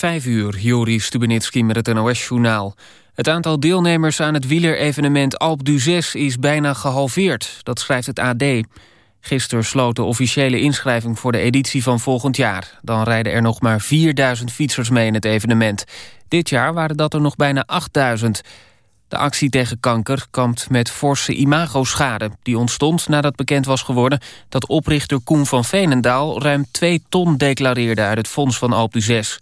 Vijf uur, Joris Stubenitski met het NOS-journaal. Het aantal deelnemers aan het wielerevenement Alpe d'Huez is bijna gehalveerd. Dat schrijft het AD. Gisteren sloot de officiële inschrijving voor de editie van volgend jaar. Dan rijden er nog maar 4000 fietsers mee in het evenement. Dit jaar waren dat er nog bijna 8000. De actie tegen kanker kampt met forse imagoschade. Die ontstond nadat bekend was geworden dat oprichter Koen van Veenendaal... ruim 2 ton declareerde uit het fonds van Alpe d'Huez.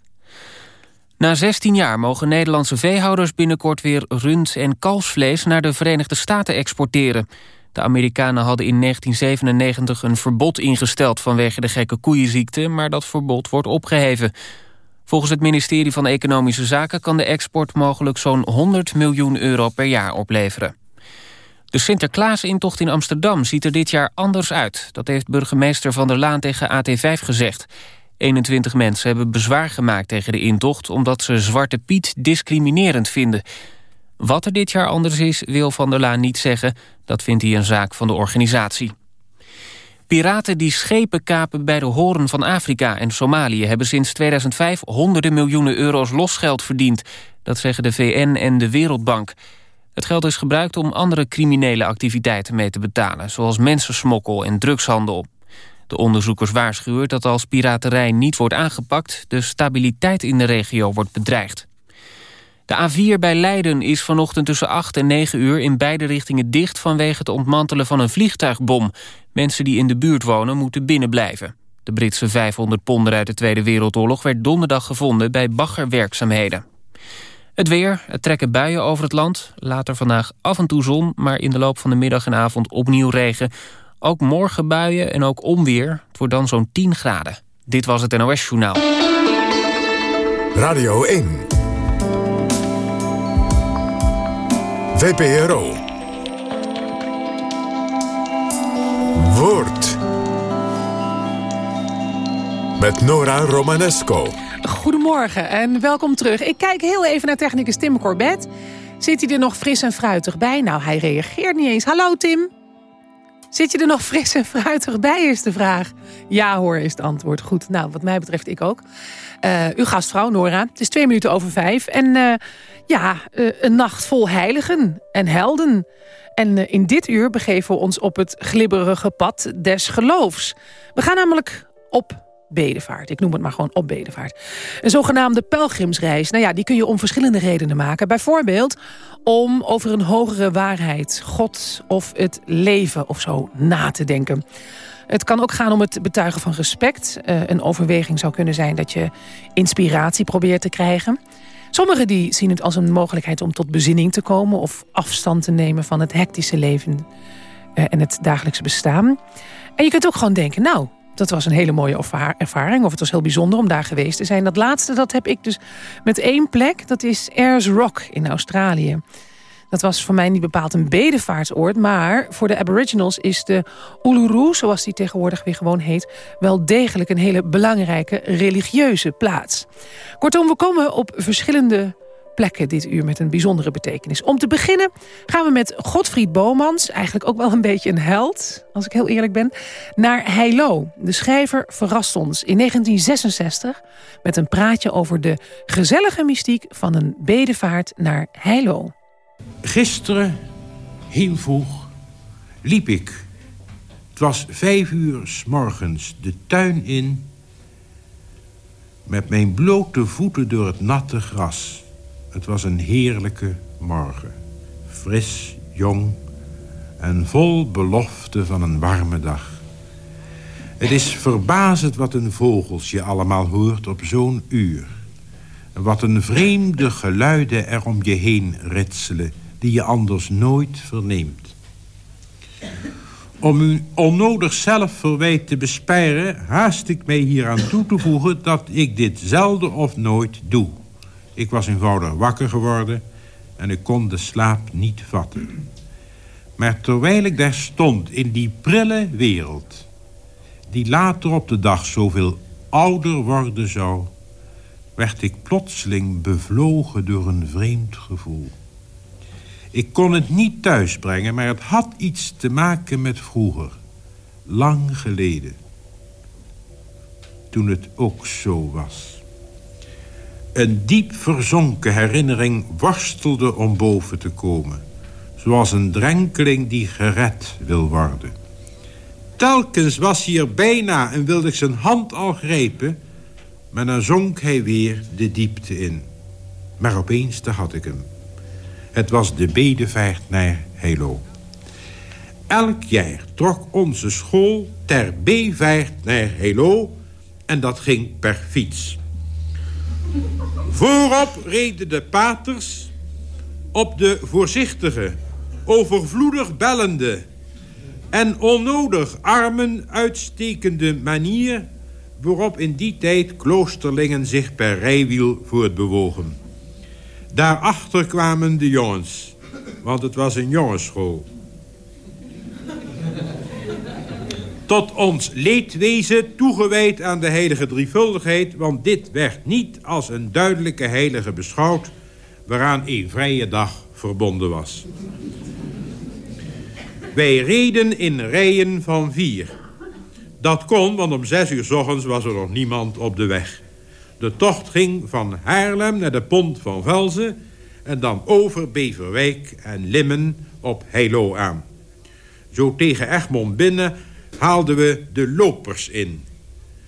Na 16 jaar mogen Nederlandse veehouders binnenkort weer rund- en kalfsvlees naar de Verenigde Staten exporteren. De Amerikanen hadden in 1997 een verbod ingesteld vanwege de gekke koeienziekte, maar dat verbod wordt opgeheven. Volgens het ministerie van Economische Zaken kan de export mogelijk zo'n 100 miljoen euro per jaar opleveren. De Sinterklaasintocht in Amsterdam ziet er dit jaar anders uit. Dat heeft burgemeester Van der Laan tegen AT5 gezegd. 21 mensen hebben bezwaar gemaakt tegen de intocht... omdat ze Zwarte Piet discriminerend vinden. Wat er dit jaar anders is, wil Van der Laan niet zeggen. Dat vindt hij een zaak van de organisatie. Piraten die schepen kapen bij de horen van Afrika en Somalië... hebben sinds 2005 honderden miljoenen euro's losgeld verdiend. Dat zeggen de VN en de Wereldbank. Het geld is gebruikt om andere criminele activiteiten mee te betalen... zoals mensensmokkel en drugshandel. De onderzoekers waarschuwen dat als piraterij niet wordt aangepakt... de stabiliteit in de regio wordt bedreigd. De A4 bij Leiden is vanochtend tussen 8 en 9 uur in beide richtingen dicht vanwege het ontmantelen van een vliegtuigbom. Mensen die in de buurt wonen moeten binnenblijven. De Britse 500 ponder uit de Tweede Wereldoorlog werd donderdag gevonden bij baggerwerkzaamheden. Het weer, het trekken buien over het land. Later vandaag af en toe zon, maar in de loop van de middag en avond opnieuw regen. Ook morgen buien en ook onweer. Het wordt dan zo'n 10 graden. Dit was het NOS Journaal. Radio 1. VPRO. Woord. Met Nora Romanesco. Goedemorgen en welkom terug. Ik kijk heel even naar technicus Tim Corbett. Zit hij er nog fris en fruitig bij? Nou, hij reageert niet eens. Hallo Tim. Zit je er nog fris en fruitig bij, is de vraag. Ja hoor, is het antwoord. Goed, nou, wat mij betreft ik ook. Uh, uw gastvrouw Nora, het is twee minuten over vijf. En uh, ja, uh, een nacht vol heiligen en helden. En in dit uur begeven we ons op het glibberige pad des geloofs. We gaan namelijk op bedevaart. Ik noem het maar gewoon op bedevaart. Een zogenaamde pelgrimsreis. Nou ja, die kun je om verschillende redenen maken. Bijvoorbeeld om over een hogere waarheid, God of het leven of zo na te denken. Het kan ook gaan om het betuigen van respect. Uh, een overweging zou kunnen zijn dat je inspiratie probeert te krijgen. Sommigen die zien het als een mogelijkheid om tot bezinning te komen... of afstand te nemen van het hectische leven uh, en het dagelijkse bestaan. En je kunt ook gewoon denken, nou, dat was een hele mooie ervaring. Of het was heel bijzonder om daar geweest te zijn. Dat laatste, dat heb ik dus met één plek. Dat is Ayers Rock in Australië. Dat was voor mij niet bepaald een bedevaartsoord... maar voor de aboriginals is de Uluru, zoals die tegenwoordig weer gewoon heet... wel degelijk een hele belangrijke religieuze plaats. Kortom, we komen op verschillende plekken dit uur met een bijzondere betekenis. Om te beginnen gaan we met Godfried Bomans, eigenlijk ook wel een beetje een held, als ik heel eerlijk ben, naar Heilo. De schrijver verrast ons in 1966 met een praatje over de gezellige mystiek van een bedevaart naar Heilo. Gisteren, heel vroeg, liep ik. Het was vijf uur s morgens de tuin in... met mijn blote voeten door het natte gras. Het was een heerlijke morgen. Fris, jong en vol belofte van een warme dag. Het is verbazend wat een vogels je allemaal hoort op zo'n uur. Wat een vreemde geluiden er om je heen ritselen... die je anders nooit verneemt. Om u onnodig zelfverwijt te bespijren... haast ik mij hieraan toe te voegen dat ik dit zelden of nooit doe. Ik was eenvoudig wakker geworden en ik kon de slaap niet vatten. Maar terwijl ik daar stond in die prille wereld... die later op de dag zoveel ouder worden zou... werd ik plotseling bevlogen door een vreemd gevoel. Ik kon het niet thuisbrengen, maar het had iets te maken met vroeger. Lang geleden. Toen het ook zo was. Een diep verzonken herinnering worstelde om boven te komen. Zoals een drenkeling die gered wil worden. Telkens was hij er bijna en wilde ik zijn hand al grepen... maar dan zonk hij weer de diepte in. Maar opeens, daar had ik hem. Het was de bedevaart naar Helo. Elk jaar trok onze school ter bevaart naar Helo... en dat ging per fiets. Voorop reden de paters op de voorzichtige, overvloedig bellende... en onnodig armen uitstekende manier... waarop in die tijd kloosterlingen zich per rijwiel voortbewogen. Daarachter kwamen de jongens, want het was een jongensschool. Tot ons leedwezen toegewijd aan de heilige drievuldigheid... want dit werd niet als een duidelijke heilige beschouwd... waaraan een vrije dag verbonden was. Wij reden in rijen van vier. Dat kon, want om zes uur s ochtends was er nog niemand op de weg. De tocht ging van Haarlem naar de pont van Velzen... en dan over Beverwijk en Limmen op Heilo aan. Zo tegen Egmond binnen haalden we de lopers in.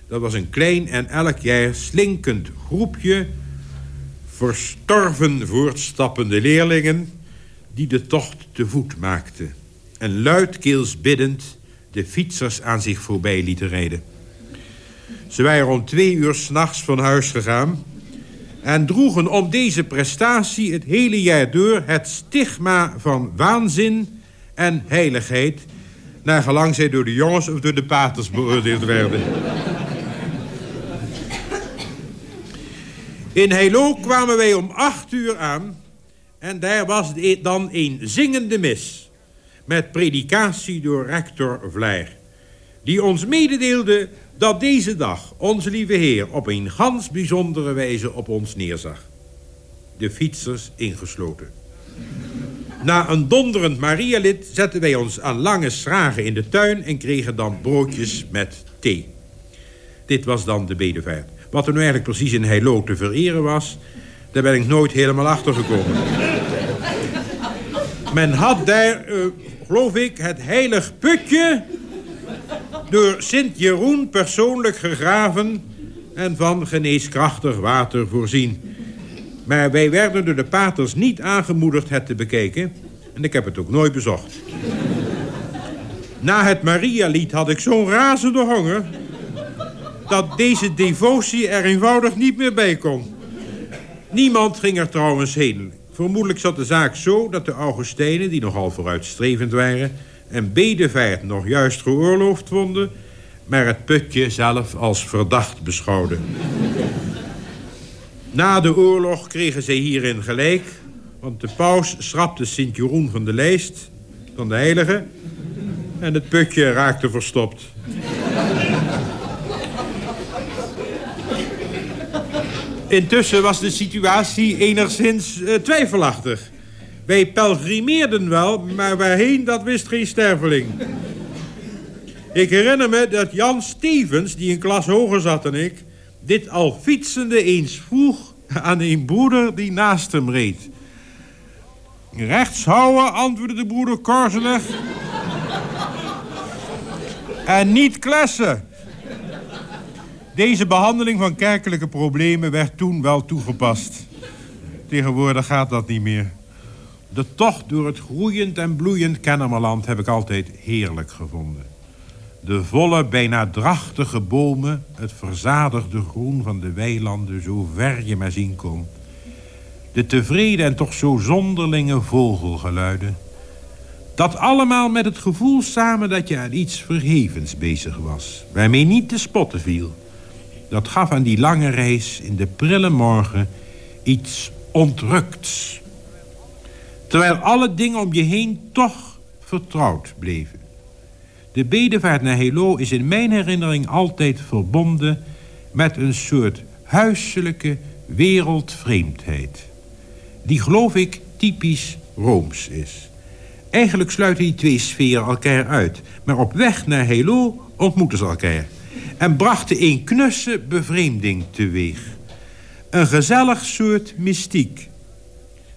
Dat was een klein en elk jaar slinkend groepje... verstorven voortstappende leerlingen... die de tocht te voet maakten. En luidkeels biddend de fietsers aan zich voorbij lieten rijden. Ze waren om twee uur s'nachts van huis gegaan... en droegen om deze prestatie het hele jaar door... het stigma van waanzin en heiligheid... naar gelang zij door de jongens of door de paters beoordeeld werden. In Helo kwamen wij om acht uur aan... en daar was dan een zingende mis... met predikatie door rector Vlaer... die ons mededeelde dat deze dag onze lieve Heer op een gans bijzondere wijze op ons neerzag. De fietsers ingesloten. Na een donderend Marialid zetten wij ons aan lange schragen in de tuin... en kregen dan broodjes met thee. Dit was dan de bedevaart. Wat er nu eigenlijk precies in Heilo te vereren was... daar ben ik nooit helemaal achter gekomen. Men had daar, uh, geloof ik, het heilig putje door Sint-Jeroen persoonlijk gegraven... en van geneeskrachtig water voorzien. Maar wij werden door de paters niet aangemoedigd het te bekijken... en ik heb het ook nooit bezocht. Na het Maria-lied had ik zo'n razende honger... dat deze devotie er eenvoudig niet meer bij kon. Niemand ging er trouwens heen. Vermoedelijk zat de zaak zo dat de Augustijnen, die nogal vooruitstrevend waren en bedevaart nog juist geoorloofd vonden... maar het putje zelf als verdacht beschouwden. Na de oorlog kregen zij hierin gelijk... want de paus schrapte Sint-Jeroen van de lijst, van de heilige... en het putje raakte verstopt. Intussen was de situatie enigszins uh, twijfelachtig. Wij pelgrimeerden wel, maar waarheen, dat wist geen sterveling. Ik herinner me dat Jan Stevens, die een klas hoger zat dan ik... dit al fietsende eens vroeg aan een broeder die naast hem reed. Rechts houden, antwoordde de broeder korzelig. en niet klessen. Deze behandeling van kerkelijke problemen werd toen wel toegepast. Tegenwoordig gaat dat niet meer. De tocht door het groeiend en bloeiend Kennemerland heb ik altijd heerlijk gevonden. De volle, bijna drachtige bomen, het verzadigde groen van de weilanden... zo ver je maar zien kon. De tevreden en toch zo zonderlinge vogelgeluiden. Dat allemaal met het gevoel samen dat je aan iets verhevens bezig was... waarmee niet te spotten viel. Dat gaf aan die lange reis in de prille morgen iets ontrukts terwijl alle dingen om je heen toch vertrouwd bleven. De bedevaart naar Helo is in mijn herinnering altijd verbonden... met een soort huiselijke wereldvreemdheid. Die, geloof ik, typisch Rooms is. Eigenlijk sluiten die twee sferen elkaar uit. Maar op weg naar Helo ontmoeten ze elkaar. En brachten een knusse bevreemding teweeg. Een gezellig soort mystiek.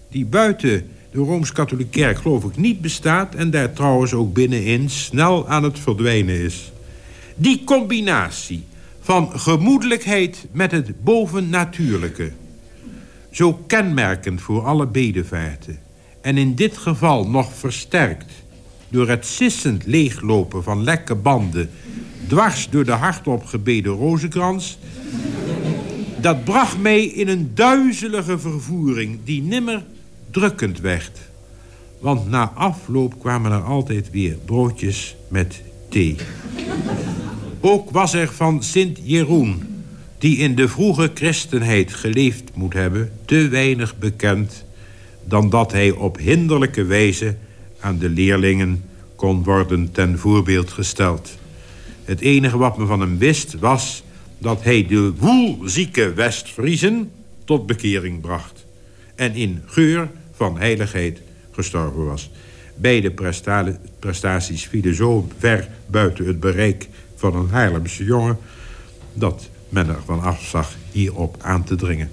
Die buiten de Rooms-Katholieke Kerk geloof ik niet bestaat... en daar trouwens ook binnenin snel aan het verdwijnen is. Die combinatie van gemoedelijkheid met het bovennatuurlijke... zo kenmerkend voor alle bedevaarten... en in dit geval nog versterkt... door het sissend leeglopen van lekke banden... dwars door de hardop gebeden rozenkrans... dat bracht mij in een duizelige vervoering... die nimmer drukkend werd. Want na afloop kwamen er altijd weer broodjes met thee. Ook was er van Sint Jeroen, die in de vroege christenheid geleefd moet hebben... te weinig bekend dan dat hij op hinderlijke wijze... aan de leerlingen kon worden ten voorbeeld gesteld. Het enige wat men van hem wist was dat hij de woelzieke Westfriezen tot bekering bracht. En in geur van heiligheid gestorven was. Beide prestaties vielen zo ver buiten het bereik van een Haarlemse jongen... dat men ervan afzag hierop aan te dringen.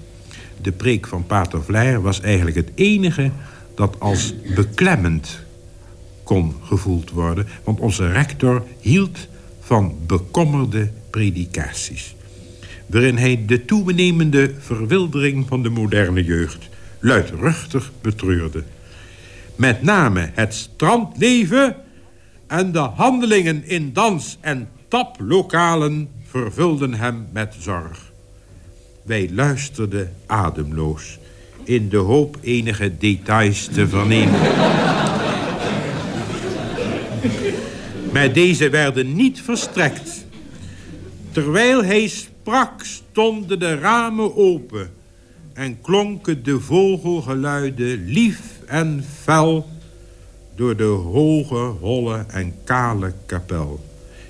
De preek van Pater Vleier was eigenlijk het enige... dat als beklemmend kon gevoeld worden. Want onze rector hield van bekommerde predikaties. Waarin hij de toenemende verwildering van de moderne jeugd... luidruchtig betreurde. Met name het strandleven en de handelingen in dans en taplokalen vervulden hem met zorg. Wij luisterden ademloos, in de hoop enige details te vernemen. maar deze werden niet verstrekt. Terwijl hij sprak, stonden de ramen open... en klonken de vogelgeluiden lief en fel... door de hoge, holle en kale kapel.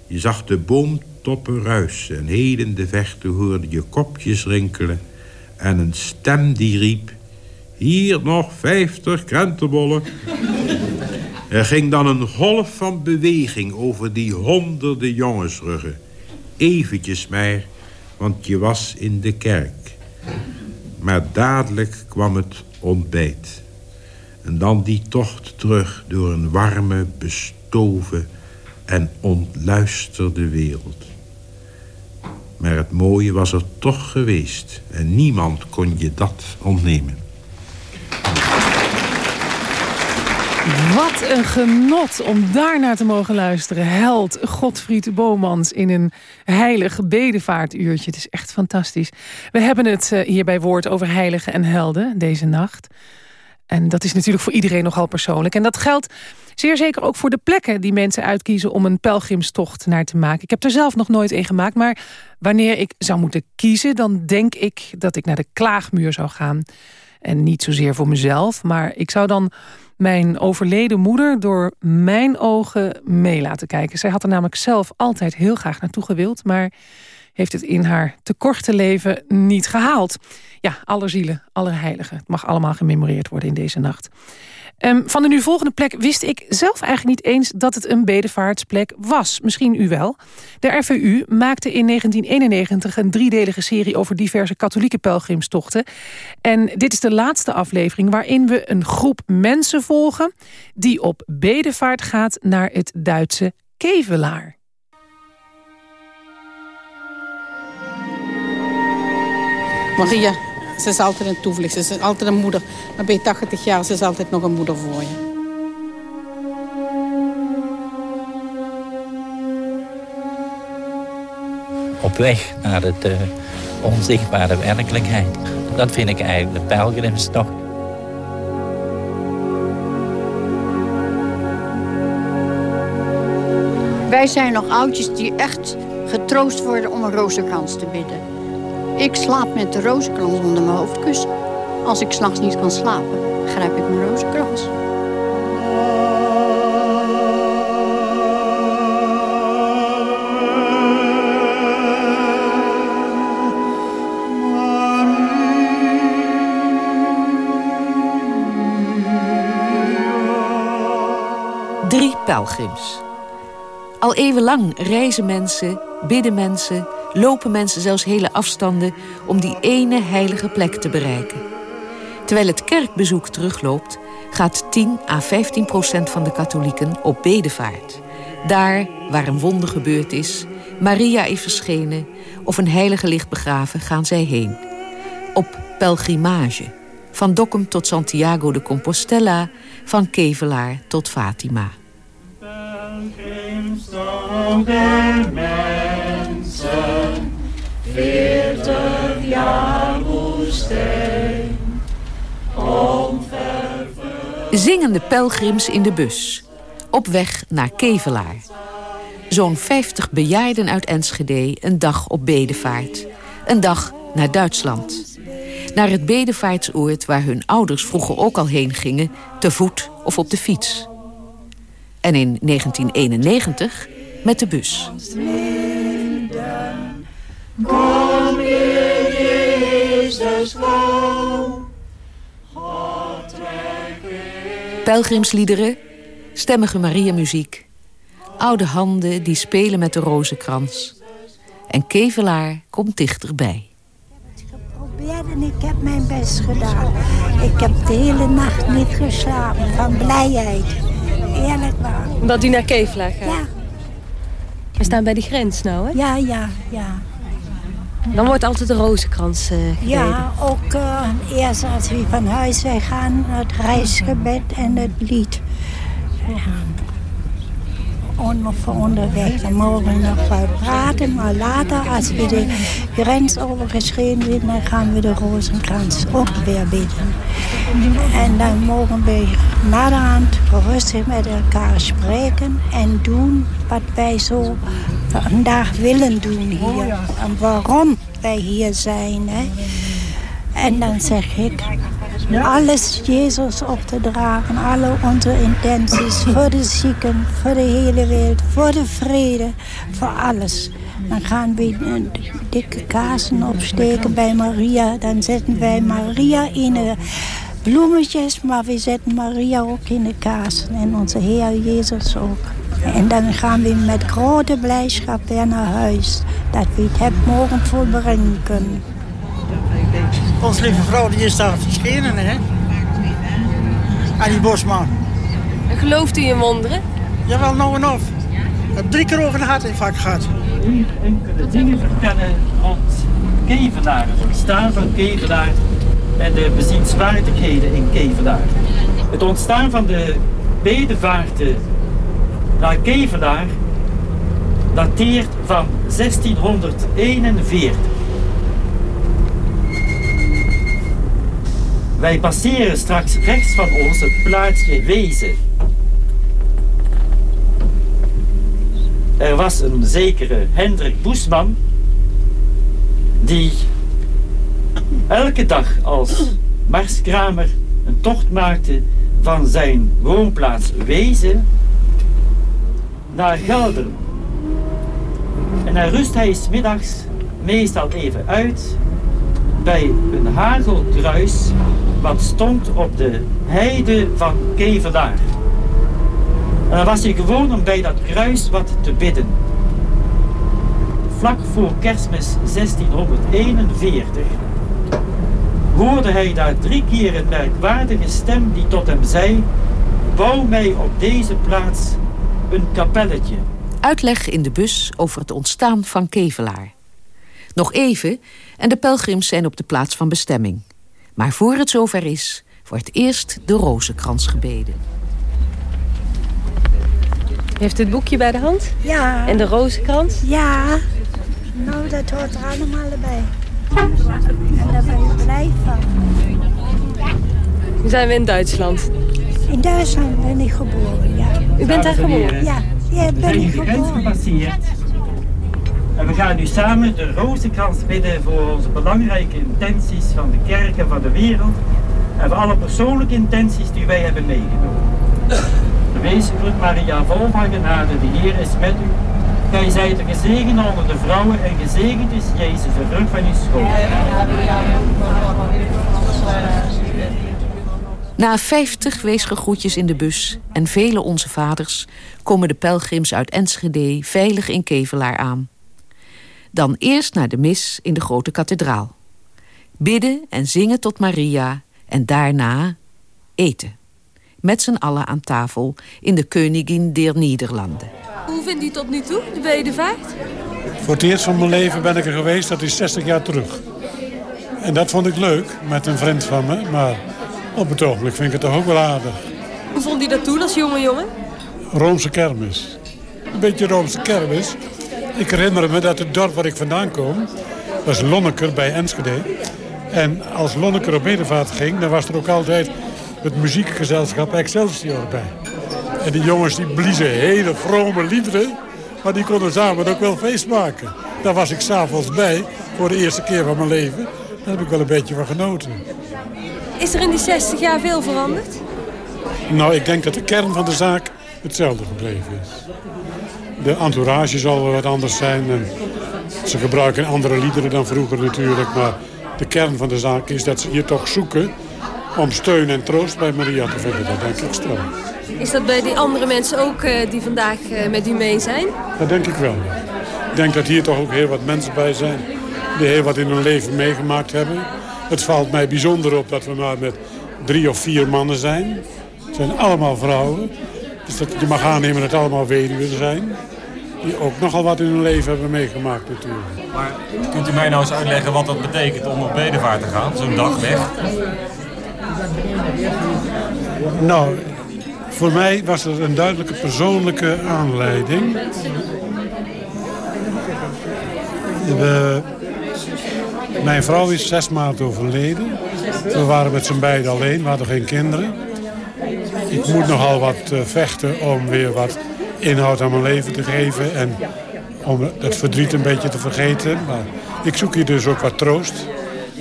Je zag de boomtoppen ruisen en heden de vechten hoorde je kopjes rinkelen... en een stem die riep... Hier nog vijftig krentenbollen. er ging dan een golf van beweging over die honderden jongensruggen. Eventjes maar, want je was in de kerk. Maar dadelijk kwam het ontbijt. En dan die tocht terug door een warme, bestoven en ontluisterde wereld. Maar het mooie was er toch geweest en niemand kon je dat ontnemen. Wat een genot om daarnaar te mogen luisteren. Held Godfried Bomans in een heilig bedevaartuurtje. Het is echt fantastisch. We hebben het eh, hier bij Woord over heiligen en helden deze nacht. En dat is natuurlijk voor iedereen nogal persoonlijk. En dat geldt zeer zeker ook voor de plekken die mensen uitkiezen... om een pelgrimstocht naar te maken. Ik heb er zelf nog nooit een gemaakt, maar wanneer ik zou moeten kiezen... dan denk ik dat ik naar de Klaagmuur zou gaan. En niet zozeer voor mezelf, maar ik zou dan mijn overleden moeder door mijn ogen mee laten kijken. Zij had er namelijk zelf altijd heel graag naartoe gewild... maar heeft het in haar te korte leven niet gehaald. Ja, alle zielen, alle heiligen. Het mag allemaal gememoreerd worden in deze nacht. Um, van de nu volgende plek wist ik zelf eigenlijk niet eens dat het een bedevaartsplek was. Misschien u wel. De RVU maakte in 1991 een driedelige serie over diverse katholieke pelgrimstochten. En dit is de laatste aflevering waarin we een groep mensen volgen... die op bedevaart gaat naar het Duitse Kevelaar. Maria, ze is altijd een toevlucht. Ze is altijd een moeder. Maar bij 80 jaar ze is altijd nog een moeder voor je. Op weg naar het uh, onzichtbare werkelijkheid. Dat vind ik eigenlijk de pelgrimstocht. Wij zijn nog oudjes die echt getroost worden om een rozenkrans te bidden. Ik slaap met de rozenkrans onder mijn hoofdkussen. Als ik s'nachts niet kan slapen, grijp ik mijn rozenkrans. Drie pelgrims. Al eeuwenlang reizen mensen, bidden mensen lopen mensen zelfs hele afstanden om die ene heilige plek te bereiken. Terwijl het kerkbezoek terugloopt, gaat 10 à 15 procent van de katholieken op bedevaart. Daar waar een wonder gebeurd is, Maria is verschenen of een heilige ligt begraven, gaan zij heen. Op pelgrimage. Van Dokkum tot Santiago de Compostela, van Kevelaar tot Fatima. mensen, veertig jaar woestijn, Zingende pelgrims in de bus, op weg naar Kevelaar. Zo'n 50 bejaarden uit Enschede een dag op bedevaart. Een dag naar Duitsland. Naar het bedevaartsoord waar hun ouders vroeger ook al heen gingen... te voet of op de fiets. En in 1991 met de bus. Kom Jezus Pelgrimsliederen, stemmige Maria-muziek... oude handen die spelen met de rozenkrans... en Kevelaar komt dichterbij. Ik heb geprobeerd en ik heb mijn best gedaan. Ik heb de hele nacht niet geslapen van blijheid. Eerlijk waar. Omdat u naar Kevelaar gaat? Ja. We staan bij de grens nou, hè? Ja, ja, ja. Dan wordt altijd de rozenkrans uh, Ja, ook uh, eerst als we van huis weggaan, het reisgebed en het lied. Ja. Voor onderweg, dan mogen we nog wat praten. Maar later, als we de grens overgeschreven zijn, dan gaan we de rozenkrans ook weer bidden. En dan mogen we naderhand rustig met elkaar spreken en doen wat wij zo vandaag willen doen hier. En waarom wij hier zijn. En dan zeg ik, alles Jezus op te dragen, alle onze intenties voor de zieken, voor de hele wereld, voor de vrede, voor alles. Dan gaan we dikke kaarsen opsteken bij Maria. Dan zetten wij Maria in de bloemetjes, maar we zetten Maria ook in de kaarsen. En onze Heer Jezus ook. En dan gaan we met grote blijdschap weer naar huis. Dat we het hebben mogen volbrengen kunnen. Onze lieve vrouw die is daar verschenen, hè? Annie Bosman. En gelooft u in wonderen? Jawel, nou en of. Ik heb drie keer over de hartinfarct gehad. U enkele dingen vertellen rond Kevenaar, het ontstaan van Kevenaar en de bezienswaardigheden in Kevenaar. Het ontstaan van de bedevaarten naar Kevenaar dateert van 1641. Wij passeren straks rechts van ons het plaatsje Wezen. Er was een zekere Hendrik Boesman die elke dag als marskramer een tocht maakte van zijn woonplaats Wezen naar Gelder. En dan rust hij middags meestal even uit bij een hagelkruis wat stond op de heide van Keverdaar. En dan was hij gewoon om bij dat kruis wat te bidden. Vlak voor kerstmis 1641 hoorde hij daar drie keer een merkwaardige stem die tot hem zei: Bouw mij op deze plaats een kapelletje. Uitleg in de bus over het ontstaan van Kevelaar. Nog even en de pelgrims zijn op de plaats van bestemming. Maar voor het zover is, wordt eerst de rozenkrans gebeden. Heeft het boekje bij de hand? Ja. En de rozenkrans? Ja. Nou, dat hoort er allemaal bij. En daar ben je blij van. Nu zijn we in Duitsland. In Duitsland ben ik geboren, ja. U bent daar geboren? Ja, ja ben ik geboren. En we gaan nu samen de rozenkrans bidden voor onze belangrijke intenties van de kerken van de wereld. En voor alle persoonlijke intenties die wij hebben meegenomen. Groet Maria, vol van genade, de Heer is met u. Gij zijt de gezegende onder de vrouwen en gezegend is Jezus, de vrucht van uw schoot. Na vijftig weesgegroetjes in de bus en vele onze vaders... komen de pelgrims uit Enschede veilig in Kevelaar aan. Dan eerst naar de mis in de grote kathedraal. Bidden en zingen tot Maria en daarna eten. Met z'n allen aan tafel in de Königin der Nederlanden. Hoe vindt u tot nu toe, de bedevaart? Voor het eerst van mijn leven ben ik er geweest, dat is 60 jaar terug. En dat vond ik leuk, met een vriend van me. Maar op het ogenblik vind ik het toch ook wel aardig. Hoe vond u dat toen als jonge jongen? Roomse kermis. Een beetje Roomse kermis. Ik herinner me dat het dorp waar ik vandaan kom... was Lonneker bij Enschede. En als Lonneker op bedevaart ging... dan was er ook altijd het muziekgezelschap Excelsior bij. En die jongens die bliezen hele vrome liederen... maar die konden samen ook wel feest maken. Daar was ik s'avonds bij, voor de eerste keer van mijn leven. Daar heb ik wel een beetje van genoten. Is er in die 60 jaar veel veranderd? Nou, ik denk dat de kern van de zaak hetzelfde gebleven is. De entourage zal wel wat anders zijn. En ze gebruiken andere liederen dan vroeger natuurlijk. Maar de kern van de zaak is dat ze hier toch zoeken... om steun en troost bij Maria te vinden. Dat denk ik straks. Is dat bij die andere mensen ook uh, die vandaag uh, met u mee zijn? Dat denk ik wel. Ik denk dat hier toch ook heel wat mensen bij zijn... die heel wat in hun leven meegemaakt hebben. Het valt mij bijzonder op dat we maar met drie of vier mannen zijn. Het zijn allemaal vrouwen. Dus dat je mag aannemen dat het allemaal weduwen zijn. Die ook nogal wat in hun leven hebben meegemaakt natuurlijk. Maar kunt u mij nou eens uitleggen wat dat betekent om op bedevaart te gaan? Zo'n dag weg? Nou, voor mij was er een duidelijke persoonlijke aanleiding. We, mijn vrouw is zes maanden overleden. We waren met z'n beiden alleen, we hadden geen kinderen. Ik moet nogal wat uh, vechten om weer wat inhoud aan mijn leven te geven. En om het verdriet een beetje te vergeten. Maar ik zoek hier dus ook wat troost.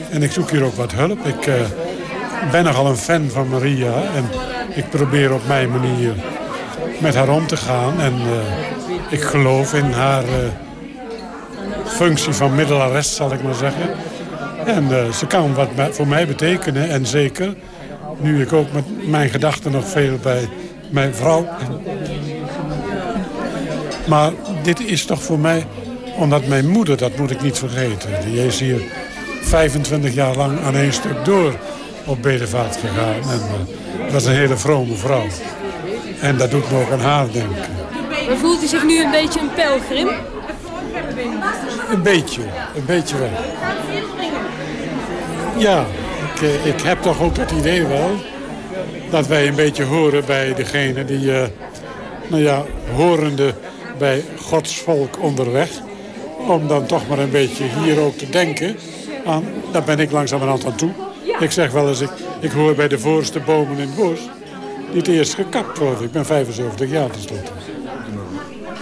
En ik zoek hier ook wat hulp. Ik uh, ben nogal een fan van Maria. En ik probeer op mijn manier met haar om te gaan. En uh, ik geloof in haar functie van middelares, zal ik maar zeggen. En ze kan wat voor mij betekenen. En zeker nu ik ook met mijn gedachten nog veel bij mijn vrouw. Maar dit is toch voor mij, omdat mijn moeder, dat moet ik niet vergeten. Die is hier 25 jaar lang aan één stuk door op bedevaart gegaan. En uh, dat is een hele vrome vrouw. En dat doet me ook aan haar denken. Maar voelt u zich nu een beetje een pelgrim? Een beetje, een beetje wel. Ja, ik, uh, ik heb toch ook het idee wel dat wij een beetje horen bij degene die, uh, nou ja, horende bij Gods volk onderweg. Om dan toch maar een beetje hier ook te denken aan, daar ben ik langzamerhand aan toe. Ik zeg wel eens, ik, ik hoor bij de voorste bomen in het bos die het eerst gekapt worden. Ik ben 75 jaar tenslotte.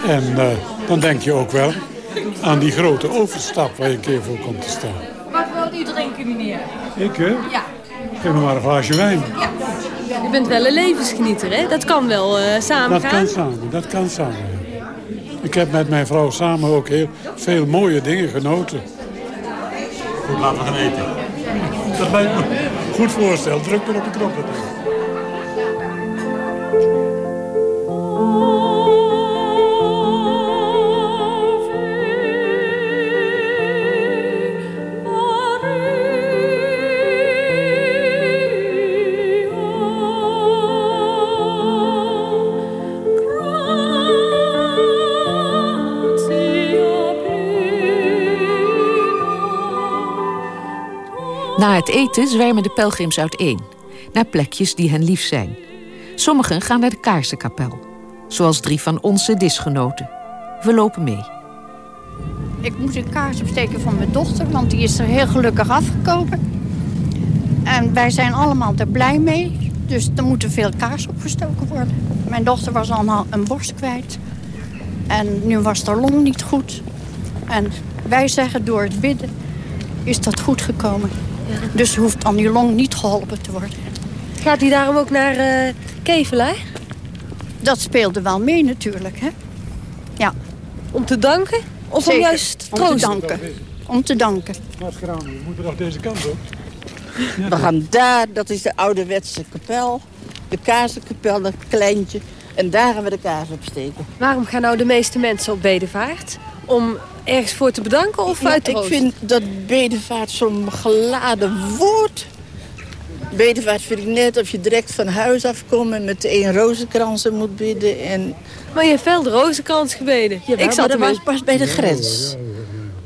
En uh, dan denk je ook wel aan die grote overstap waar je een keer voor komt te staan. Wat wilt u drinken, meneer? Ik, hè? Ja. Geef me maar een glaasje wijn. Ja. U bent wel een levensgenieter, hè? Dat kan wel uh, samen dat gaan. Dat kan samen, dat kan samen. Ik heb met mijn vrouw samen ook heel veel mooie dingen genoten. Goed, laten we gaan eten. Dat lijkt me goed voorstel. Druk maar op de knop. Na het eten zwermen de pelgrims uiteen, naar plekjes die hen lief zijn. Sommigen gaan naar de kaarsenkapel, zoals drie van onze disgenoten. We lopen mee. Ik moet een kaars opsteken van mijn dochter, want die is er heel gelukkig afgekomen. En wij zijn allemaal er blij mee, dus er moeten veel kaars opgestoken worden. Mijn dochter was al een borst kwijt en nu was haar long niet goed. En wij zeggen door het bidden is dat goed gekomen. Ja. Dus hoeft aan die long niet geholpen te worden. Gaat hij daarom ook naar uh, Kevelaar? Dat speelde wel mee natuurlijk, hè? Ja. Om te danken? Of Zeker. om juist Om te danken. Om te danken. we moeten nog deze kant op. Ja. We gaan daar, dat is de ouderwetse kapel. De kaarsenkapel, dat kleintje. En daar gaan we de kaars opsteken. Waarom gaan nou de meeste mensen op bedevaart? Om ergens voor te bedanken of Ja, uit ik vind dat bedevaart zo'n geladen woord. Bedevaart vind ik net of je direct van huis afkomt... en met één rozenkransen moet bidden. En... Maar je hebt wel de rozenkrans gebeden. Jawel, ik zat maar dat was pas bij de grens.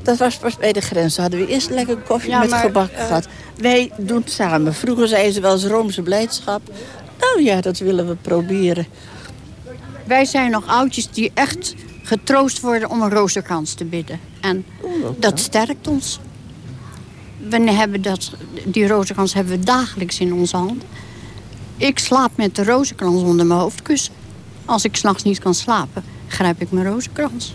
Dat was pas bij de grens. Hadden we eerst lekker koffie Ja, met maar, gebak eh, gehad. Wij doen het samen. Vroeger zeiden ze wel eens Roomse blijdschap. Nou ja, dat willen we proberen. Wij zijn nog oudjes die echt getroost worden om een rozenkrans te bidden. En dat sterkt ons. We hebben dat, die rozenkrans hebben we dagelijks in onze hand. Ik slaap met de rozenkrans onder mijn hoofdkussen. Als ik s'nachts niet kan slapen, grijp ik mijn rozenkrans.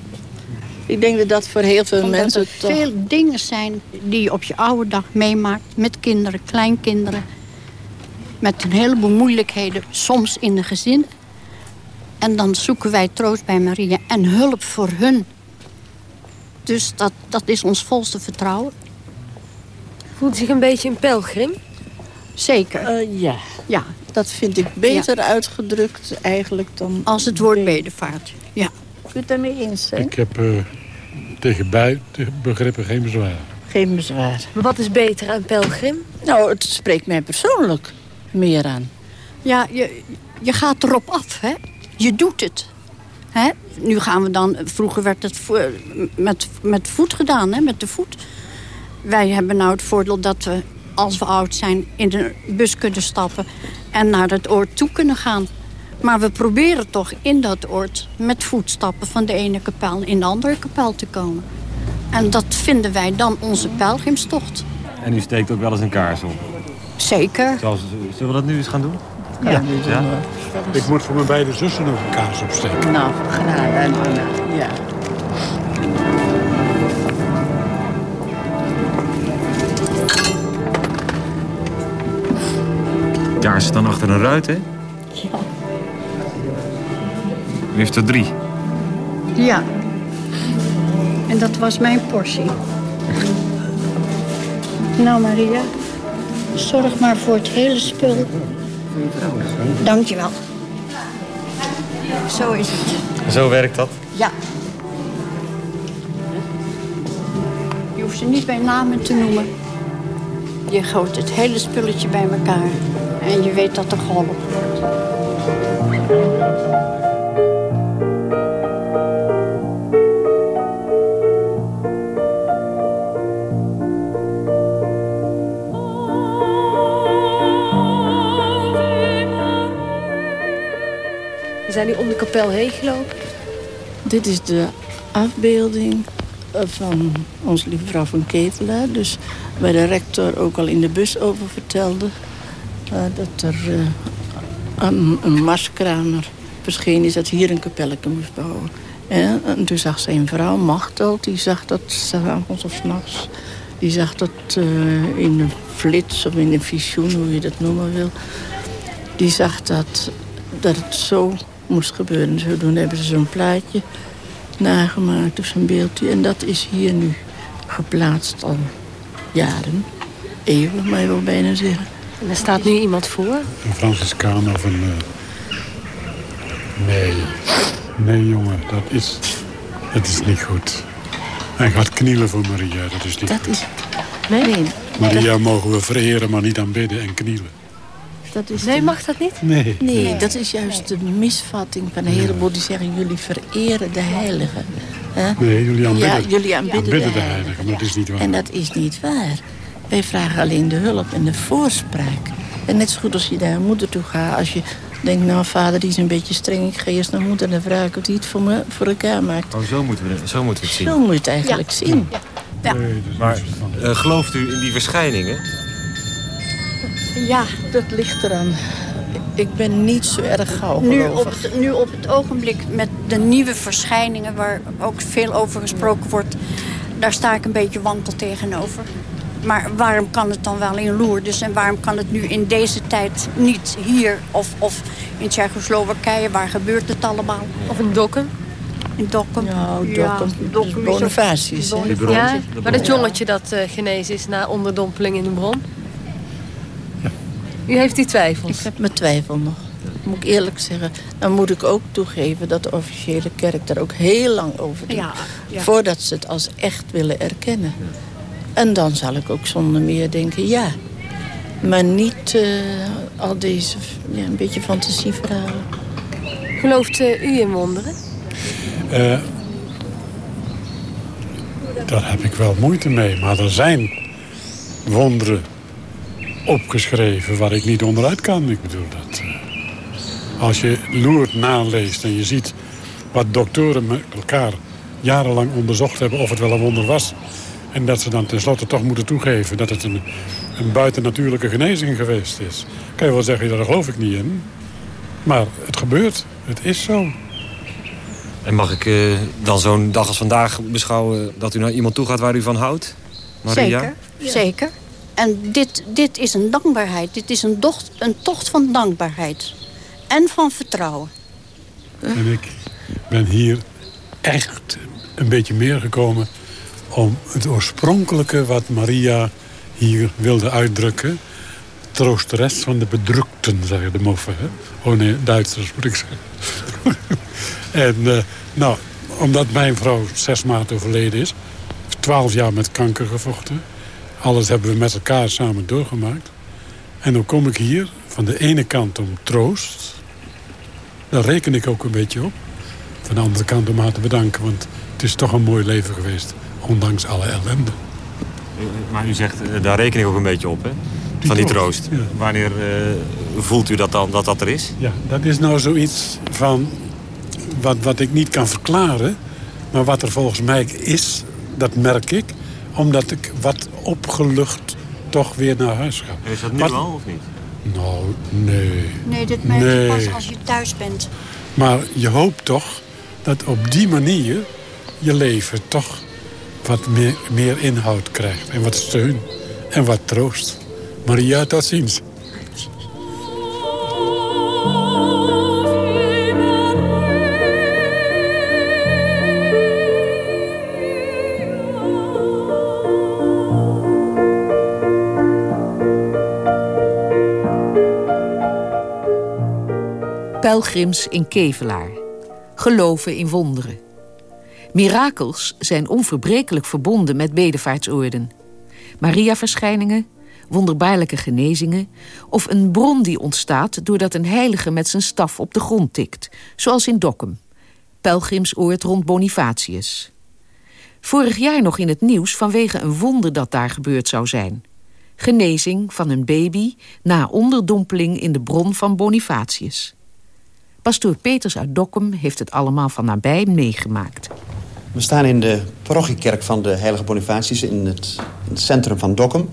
Ik denk dat dat voor heel veel Omdat mensen er toch... veel dingen zijn die je op je oude dag meemaakt. Met kinderen, kleinkinderen. Met een heleboel moeilijkheden, soms in de gezin. En dan zoeken wij troost bij Maria en hulp voor hun. Dus dat, dat is ons volste vertrouwen. Voelt zich een beetje een pelgrim? Zeker. Eh, ja. ja, dat vind ik beter uitgedrukt eigenlijk dan... Als het woord bedevaart, ja. Kun je het daarmee eens zijn? Ik heb eh, tegen buitenbegrippen geen bezwaar. Geen bezwaar. Maar wat is beter aan pelgrim? Nou, het spreekt mij persoonlijk meer aan. Ja, je, je gaat erop af, hè. Je doet het. Hè? Nu gaan we dan... Vroeger werd het met, met voet gedaan, hè, met de voet. Wij hebben nou het voordeel dat we, als we oud zijn... in de bus kunnen stappen en naar het oord toe kunnen gaan. Maar we proberen toch in dat oord met voetstappen... van de ene kapel in de andere kapel te komen. En dat vinden wij dan onze pelgrimstocht. En u steekt ook wel eens een kaars op. Zeker. Zoals, zullen we dat nu eens gaan doen? Ja, Ja? we. Ik moet voor mijn beide zussen nog een kaars opsteken. Nou, graag. En, en, ja. Kaars staan achter een ruit, hè? Ja. U heeft er drie. Ja. En dat was mijn portie. Nou, Maria, zorg maar voor het hele spul. Dank je wel. Zo is het. Zo werkt dat. Ja. Je hoeft ze niet bij namen te noemen. Je gooit het hele spulletje bij elkaar. En je weet dat er geholpen wordt. Om de kapel heen gelopen. Dit is de afbeelding eh, van onze lieve vrouw van Ketelaar. Dus waar de rector ook al in de bus over vertelde... eh, dat er eh, een, een marskramer verscheen is dat hier een kapelletje moest bouwen. En, en toen zag zijn vrouw, Machtel, die zag dat s'avonds of s'nachts. Die zag dat in een flits of in een visioen, hoe je dat noemen wil. Die zag dat, dat het zo moest gebeuren. Zodoende hebben ze zo'n plaatje nagemaakt of zo'n beeldje. En dat is hier nu geplaatst al jaren. Eeuwen, maar je wil bijna zeggen. En er staat nu iemand voor. Een Franciscaan of een... eh, Nee. Nee, jongen, dat is... Dat is niet goed. Hij gaat knielen voor Maria, dat is niet Dat goed. is... Nee. Maria mogen we vereren, maar niet aanbidden en knielen. Dat is Nee, mag dat niet? Nee. Nee, dat is juist de misvatting van een heleboel die zeggen... jullie vereren de heilige. Hè? Nee, jullie aanbidden. Ja, jullie aanbidden, Aanbidden de de heilige. heilige, maar dat is niet waar. En dat is niet waar. Wij vragen alleen de hulp en de voorspraak. En net zo goed als je naar moeder toe gaat. Als je denkt, nou vader die is een beetje streng. Ik ga eerst naar moeder en dan vraag ik of die het voor, me, voor elkaar maakt. Oh, zo moeten we, zo moeten we het zien. Zo moet je het eigenlijk zien. Ja. Maar eh, gelooft u in die verschijningen? Ja, dat ligt eraan. Ik ben niet zo erg gauw Nu op, het, nu op het ogenblik met de nieuwe verschijningen... waar ook veel over gesproken wordt... daar sta ik een beetje wankel tegenover. Maar waarom kan het dan wel in Lourdes... en waarom kan het nu in deze tijd niet hier of, of in Tsjechoslowakije... waar gebeurt het allemaal? Of in Dokkum? In Dokkum. Nou, Ja, Dokkum. Dokkum ook- Bonifatius, hè? Bonifatius. Ja, maar dat jongetje dat eh, genezen is na onderdompeling in de bron. U heeft die twijfels? Ik heb mijn twijfel nog. moet ik eerlijk zeggen... dan moet ik ook toegeven dat de officiële kerk daar ook heel lang over doet. Ja, ja. Voordat ze het als echt willen erkennen. En dan zal ik ook zonder meer denken, ja. Maar niet eh, al deze ja, een beetje fantasieverhalen. Gelooft eh, u in wonderen? Eh, daar heb ik wel moeite mee. Maar er zijn wonderen opgeschreven waar ik niet onderuit kan. Ik bedoel dat... eh, als je Loerd naleest en je ziet wat doktoren met elkaar jarenlang onderzocht hebben of het wel een wonder was. En dat ze dan tenslotte toch moeten toegeven dat het een, een buitennatuurlijke genezing geweest is. Kan je wel zeggen, daar geloof ik niet in. Maar het gebeurt. Het is zo. En mag ik eh, dan zo'n dag als vandaag beschouwen dat u naar iemand toe gaat waar u van houdt? Maria? Zeker, zeker. En dit, dit is een dankbaarheid. Dit is een, docht, een tocht van dankbaarheid. En van vertrouwen. En ik ben hier echt een beetje meer gekomen om het oorspronkelijke wat Maria hier wilde uitdrukken. Troosteres van de bedrukten, zeggen de moffen. Hè? Oh Duitsers moet ik zeggen. en eh, nou, omdat mijn vrouw zes maanden overleden is... twaalf jaar met kanker gevochten. Alles hebben we met elkaar samen doorgemaakt. En dan kom ik hier van de ene kant om troost. Daar reken ik ook een beetje op. Van de andere kant om haar te bedanken, want het is toch een mooi leven geweest. Ondanks alle ellende. Maar u zegt, eh, daar reken ik ook een beetje op, hè? Van die troost, troost. Wanneer eh, voelt u dat dan, dat dat er is? Ja, dat is nou zoiets van wat, wat ik niet kan verklaren. Maar wat er volgens mij is, dat merk ik. Omdat ik wat opgelucht toch weer naar huis ga. Is dat nu Wat- al of niet? Nou, nee. Nee, dit merk je pas als je thuis bent. Maar je hoopt toch dat op die manier je leven toch wat meer, meer inhoud krijgt. En wat steun en wat troost. Maria, tot ziens. Pelgrims in Kevelaar. Geloven in wonderen. Mirakels zijn onverbrekelijk verbonden met bedevaartsoorden. Maria-verschijningen, wonderbaarlijke genezingen... of een bron die ontstaat doordat een heilige met zijn staf op de grond tikt... zoals in Dokkum, pelgrimsoord rond Bonifatius. Vorig jaar nog in het nieuws vanwege een wonder dat daar gebeurd zou zijn. Genezing van een baby na onderdompeling in de bron van Bonifatius. Pastoor Peters uit Dokkum heeft het allemaal van nabij meegemaakt. We staan in de parochiekerk van de Heilige Bonifatius in het, in het centrum van Dokkum.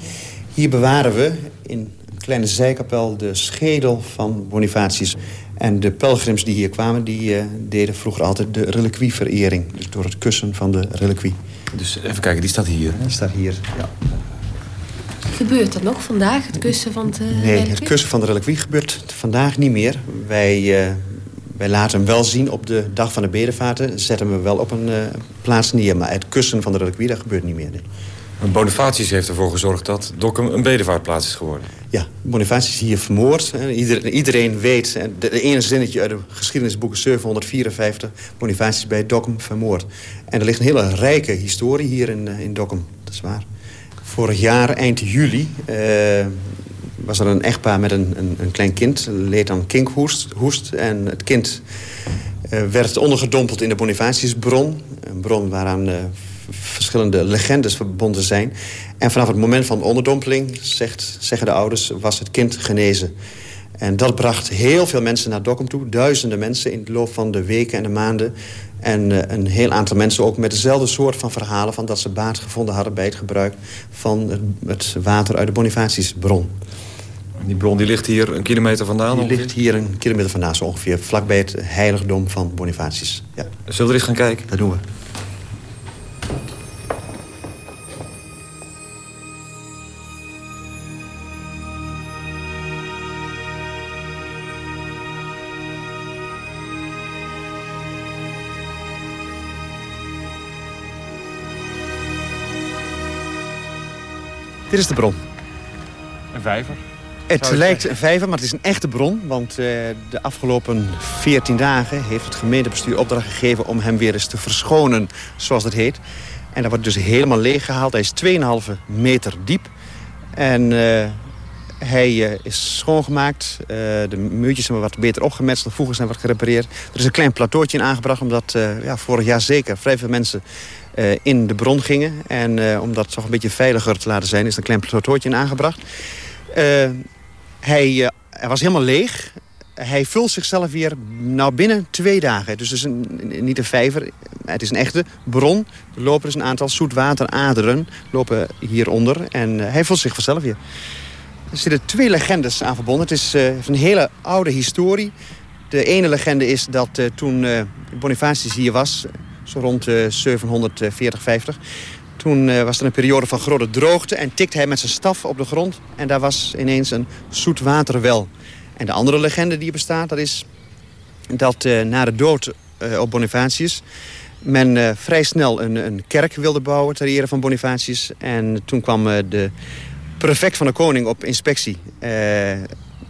Hier bewaren we in een kleine zijkapel de schedel van Bonifatius. En de pelgrims die hier kwamen, die eh, deden vroeger altijd de reliquieverering. Dus door het kussen van de reliquie. Dus even kijken, die staat hier. Die staat hier, ja. Gebeurt dat nog vandaag, het kussen van het uh, Nee, het kussen van de reliquie gebeurt vandaag niet meer. Wij, eh, wij laten hem wel zien op de dag van de bedevaarten. Zetten we wel op een eh, plaats neer. Maar het kussen van de reliquie, dat gebeurt niet meer. nee. Bonifatius heeft ervoor gezorgd dat Dokkum een bedevaartplaats is geworden. Ja, Bonifatius is hier vermoord. Eh, Ieder, iedereen weet, eh, de, de ene zinnetje uit de geschiedenisboeken 754... Bonifatius bij Dokkum vermoord. En er ligt een hele rijke historie hier in, in Dokkum, dat is waar. Vorig jaar, eind juli, was er een echtpaar met een, een, een klein kind. leed aan kinkhoest. Hoest, en het kind eh, werd ondergedompeld in de Bonifatiusbron. Een bron waaraan eh, verschillende legendes verbonden zijn. En vanaf het moment van onderdompeling, zegt, zeggen de ouders, was het kind genezen. En dat bracht heel veel mensen naar Dokkum toe. Duizenden mensen in de loop van de weken en de maanden. En eh, een heel aantal mensen ook met dezelfde soort van verhalen... van dat ze baat gevonden hadden bij het gebruik van het, water uit de Bonifatiusbron. Die bron die ligt hier een kilometer vandaan Die ongeveer? ligt hier een kilometer vandaan zo ongeveer. Vlakbij het heiligdom van Bonifatius. Ja. Zullen we er eens gaan kijken? Dat doen we. Dit is de bron. Een vijver. Het lijkt een vijver, maar het is een echte bron. Want uh, de afgelopen 14 dagen heeft het gemeentebestuur opdracht gegeven... om hem weer eens te verschonen, zoals dat heet. En dat wordt dus helemaal leeggehaald. Hij is 2,5 meter diep. En uh, hij uh, is schoongemaakt. de muurtjes zijn wat beter opgemetseld. De voegen zijn wat gerepareerd. Er is een klein plateautje in aangebracht... omdat ja, vorig jaar zeker vrij veel mensen in de bron gingen. En om dat toch een beetje veiliger te laten zijn... is er een klein plateautje in aangebracht. Hij, uh, hij was helemaal leeg. Hij vult zichzelf weer nou, binnen twee dagen. Dus het is een, niet een vijver, het is een echte bron. Er lopen dus een aantal zoetwateraderen lopen hieronder. En uh, hij vult zich vanzelf weer. Er zitten twee legendes aan verbonden. Het is uh, een hele oude historie. De ene legende is dat toen Bonifatius hier was, zo rond 740, 50... Toen uh, was er een periode van grote droogte en tikte hij met zijn staf op de grond. En daar was ineens een zoetwaterwel. En de andere legende die bestaat, dat is dat uh, na de dood uh, op Bonifatius... men vrij snel een, een, kerk wilde bouwen ter ere van Bonifatius. En toen kwam de prefect van de koning op inspectie.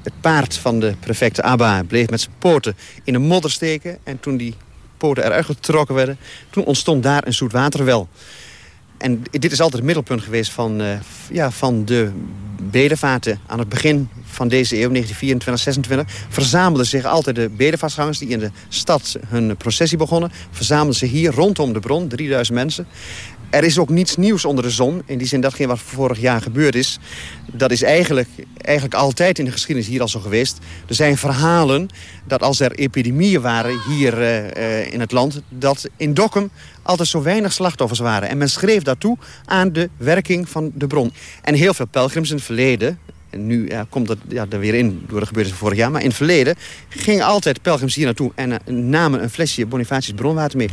het paard van de prefect Abba bleef met zijn poten in de modder steken. En toen die poten eruit getrokken werden, toen ontstond daar een zoetwaterwel en dit is altijd het middelpunt geweest van, uh, ja, van de bedevaarten aan het begin van deze eeuw, 1924, 26, verzamelden zich altijd de bedevaartsgangers die in de stad hun processie begonnen, verzamelden zich hier rondom de bron, 3000 mensen. Er is ook niets nieuws onder de zon. In die zin datgene wat vorig jaar gebeurd is... dat is eigenlijk, eigenlijk altijd in de geschiedenis hier al zo geweest. Er zijn verhalen dat als er epidemieën waren hier uh, in het land... dat in Dokkum altijd zo weinig slachtoffers waren. En men schreef daartoe aan de werking van de bron. En heel veel pelgrims in het verleden... En nu ja, komt het ja, er weer in door de gebeurtenissen vorig jaar. Maar in het verleden gingen altijd pelgrims hier naartoe... en namen een flesje Bonifatius bronwater mee.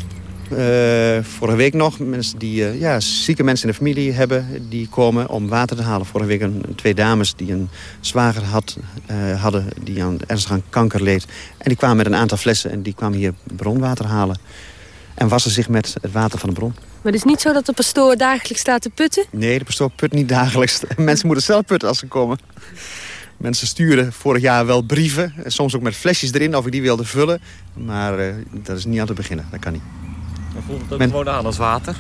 Uh, vorige week nog, mensen die uh, ja, zieke mensen in de familie hebben... die komen om water te halen. Vorige week een, twee dames die een zwager had, uh, hadden... die aan ernstig aan kanker leed. En die kwamen met een aantal flessen en die kwamen hier bronwater halen. En wassen zich met het water van de bron. Maar het is niet zo dat de pastoor dagelijks staat te putten? Nee, de pastoor put niet dagelijks. mensen moeten zelf putten als ze komen. Mensen sturen vorig jaar wel brieven. Soms ook met flesjes erin of ik die wilde vullen. Maar dat is niet aan te beginnen. Dat kan niet. Dan voelt het ook Men... gewoon aan als water?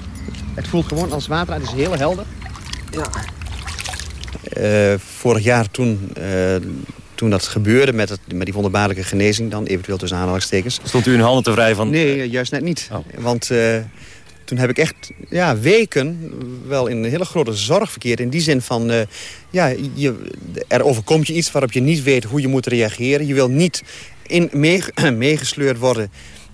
Het voelt gewoon als water. Het is heel helder. Ja. Uh, vorig jaar toen, uh, toen dat gebeurde met, het, met die wonderbaarlijke genezing... dan eventueel tussen aanhalingstekens... Stond u in handen te vrij van... Nee, juist net niet. Oh. Want uh, toen heb ik echt ja, weken wel in een hele grote zorg verkeerd. In die zin van, ja, je, er overkomt je iets waarop je niet weet hoe je moet reageren. Je wil niet in, meegesleurd worden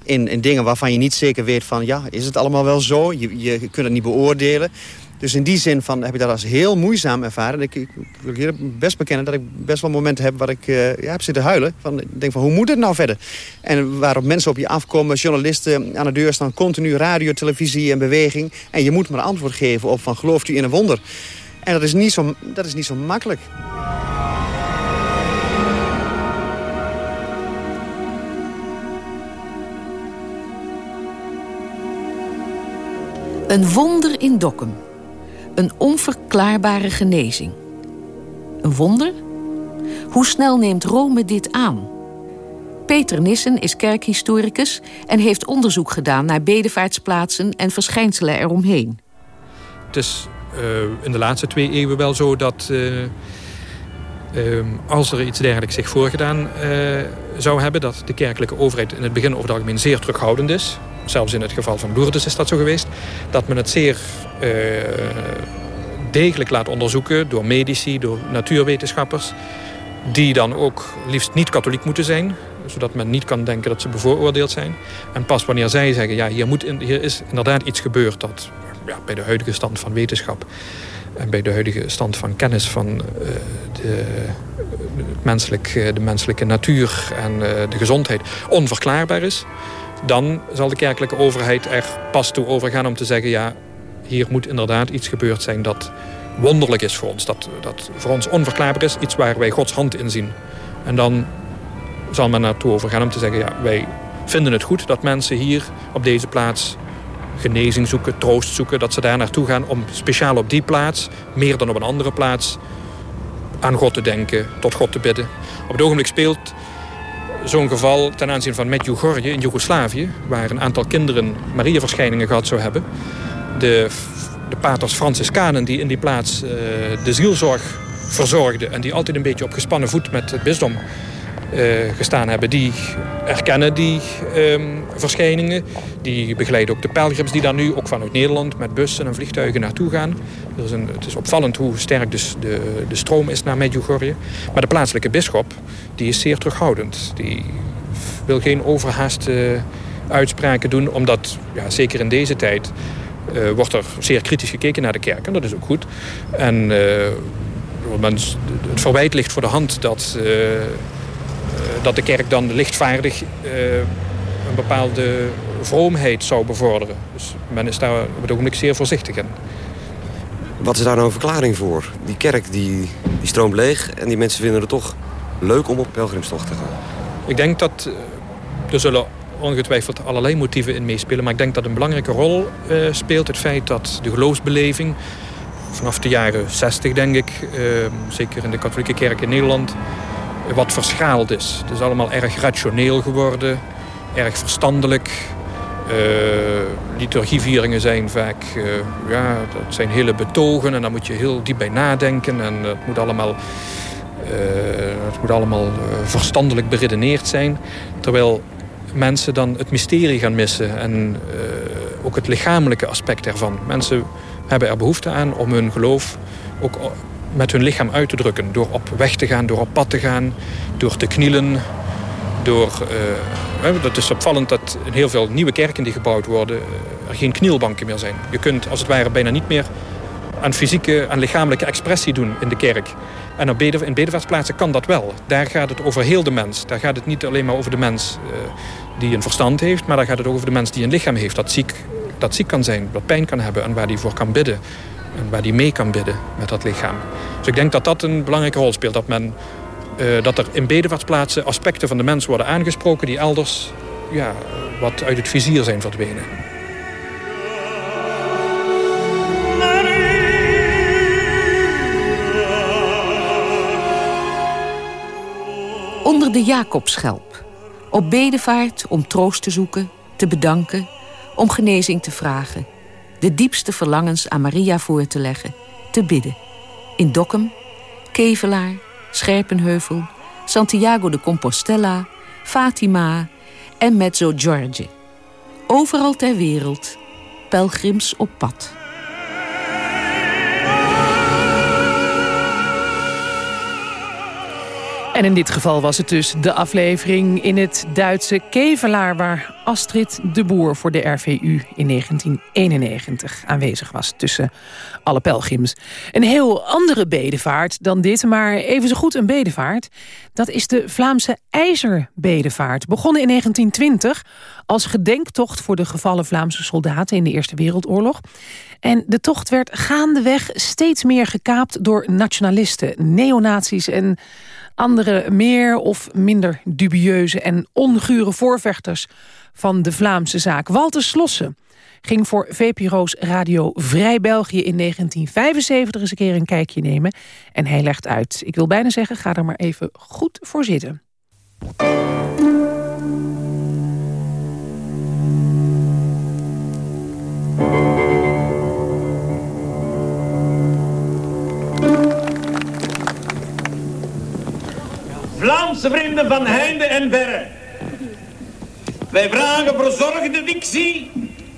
in, in dingen waarvan je niet zeker weet van... ja, is het allemaal wel zo? Je, je kunt het niet beoordelen. Dus in die zin van, heb ik dat als heel moeizaam ervaren. Ik, ik, wil hier best bekennen dat ik best wel momenten heb waar ik uh, ja, heb zitten huilen. Van, ik denk van, hoe moet het nou verder? En waarop mensen op je afkomen, journalisten aan de deur staan... continu radio, televisie en beweging. En je moet maar antwoord geven op van, gelooft u in een wonder? En dat is niet zo, dat is niet zo makkelijk. Een wonder in Dokkum. Een onverklaarbare genezing. Een wonder? Hoe snel neemt Rome dit aan? Peter Nissen is kerkhistoricus en heeft onderzoek gedaan naar bedevaartsplaatsen en verschijnselen eromheen. Het is uh, in de laatste twee eeuwen wel zo dat uh, uh, als er iets dergelijks zich voorgedaan zou hebben, dat de kerkelijke overheid in het begin over het algemeen zeer terughoudend is zelfs in het geval van Lourdes is dat zo geweest... dat men het zeer uh, degelijk laat onderzoeken door medici, door natuurwetenschappers... die dan ook liefst niet katholiek moeten zijn... zodat men niet kan denken dat ze bevooroordeeld zijn. En pas wanneer zij zeggen, ja, hier, moet hier is inderdaad iets gebeurd... dat ja, bij de huidige stand van wetenschap en bij de huidige stand van kennis van uh, de, menselijk, de menselijke natuur en uh, de gezondheid onverklaarbaar is dan zal de kerkelijke overheid er pas toe overgaan om te zeggen... ja, hier moet inderdaad iets gebeurd zijn dat wonderlijk is voor ons. Dat, dat voor ons onverklaarbaar is, iets waar wij Gods hand in zien. En dan zal men naartoe overgaan om te zeggen... ja, wij vinden het goed dat mensen hier op deze plaats genezing zoeken, troost zoeken... dat ze daar naartoe gaan om speciaal op die plaats, meer dan op een andere plaats... aan God te denken, tot God te bidden. Op het ogenblik speelt zo'n geval ten aanzien van Medjugorje in Joegoslavië... waar een aantal kinderen Maria-verschijningen gehad zou hebben. De, de paters Franciscanen die in die plaats uh, de zielzorg verzorgden... en die altijd een beetje op gespannen voet met het bisdom uh, gestaan hebben... die erkennen die um, verschijningen. Die begeleiden ook de pelgrims die daar nu, ook vanuit Nederland... met bussen en vliegtuigen naartoe gaan. Een, het is opvallend hoe sterk dus de, de stroom is naar Medjugorje. Maar de plaatselijke bisschop die is zeer terughoudend. Die wil geen overhaaste uitspraken doen... omdat, ja, zeker in deze tijd... Uh, wordt er zeer kritisch gekeken naar de kerk. En dat is ook goed. En het verwijt ligt voor de hand dat... Uh, dat de kerk dan lichtvaardig uh, een bepaalde vroomheid zou bevorderen. Dus men is daar op het ogenblik zeer voorzichtig in. Wat is daar nou een verklaring voor? Die kerk die, die stroomt leeg en die mensen vinden het toch leuk om op pelgrimstocht te gaan. Ik denk dat uh, er zullen ongetwijfeld allerlei motieven in meespelen. Maar ik denk dat een belangrijke rol uh, speelt het feit dat de geloofsbeleving vanaf de jaren 60 denk ik, zeker in de katholieke kerk in Nederland wat verschaald is. Het is allemaal erg rationeel geworden, erg verstandelijk. Liturgievieringen zijn vaak, uh, ja, dat zijn hele betogen en daar moet je heel diep bij nadenken. En het moet allemaal, uh, het moet allemaal verstandelijk beredeneerd zijn. Terwijl mensen dan het mysterie gaan missen en ook het lichamelijke aspect ervan. Mensen hebben er behoefte aan om hun geloof ook met hun lichaam uit te drukken. Door op weg te gaan, door op pad te gaan, door te knielen. Door, uh, dat is opvallend dat in heel veel nieuwe kerken die gebouwd worden... er geen knielbanken meer zijn. Je kunt als het ware bijna niet meer aan fysieke, aan lichamelijke expressie doen in de kerk. En in bedevaartsplaatsen kan dat wel. Daar gaat het over heel de mens. Daar gaat het niet alleen maar over de mens uh, die een verstand heeft... maar daar gaat het over de mens die een lichaam heeft dat ziek, dat ziek kan zijn, dat pijn kan hebben... en waar die voor kan bidden en waar die mee kan bidden met dat lichaam. Dus ik denk dat dat een belangrijke rol speelt. Dat, men, uh, dat er in bedevaartsplaatsen aspecten van de mens worden aangesproken... die elders ja, wat uit het vizier zijn verdwenen. Onder de Jacobschelp. Op bedevaart om troost te zoeken, te bedanken, om genezing te vragen de diepste verlangens aan Maria voor te leggen, te bidden. In Dokkum, Kevelaar, Scherpenheuvel, Santiago de Compostela, Fatima en Mezzo Giorgio. Overal ter wereld, pelgrims op pad. En in dit geval was het dus de aflevering in het Duitse Kevelaar... waar Astrid de Boer voor de RVU in 1991 aanwezig was... tussen alle pelgrims. Een heel andere bedevaart dan dit, maar even zo goed een bedevaart. Dat is de Vlaamse IJzerbedevaart. Begonnen in 1920 als gedenktocht voor de gevallen Vlaamse soldaten... in de Eerste Wereldoorlog. En de tocht werd gaandeweg steeds meer gekaapt door nationalisten, neonazies en andere meer of minder dubieuze en ongure voorvechters van de Vlaamse zaak. Walter Slossen ging voor VPRO's Radio Vrij België in 1975 eens een keer een kijkje nemen. En hij legt uit. Ik wil bijna zeggen, ga er maar even goed voor zitten. Vlaamse vrienden van heinde en verre. Wij vragen verzorgde dictie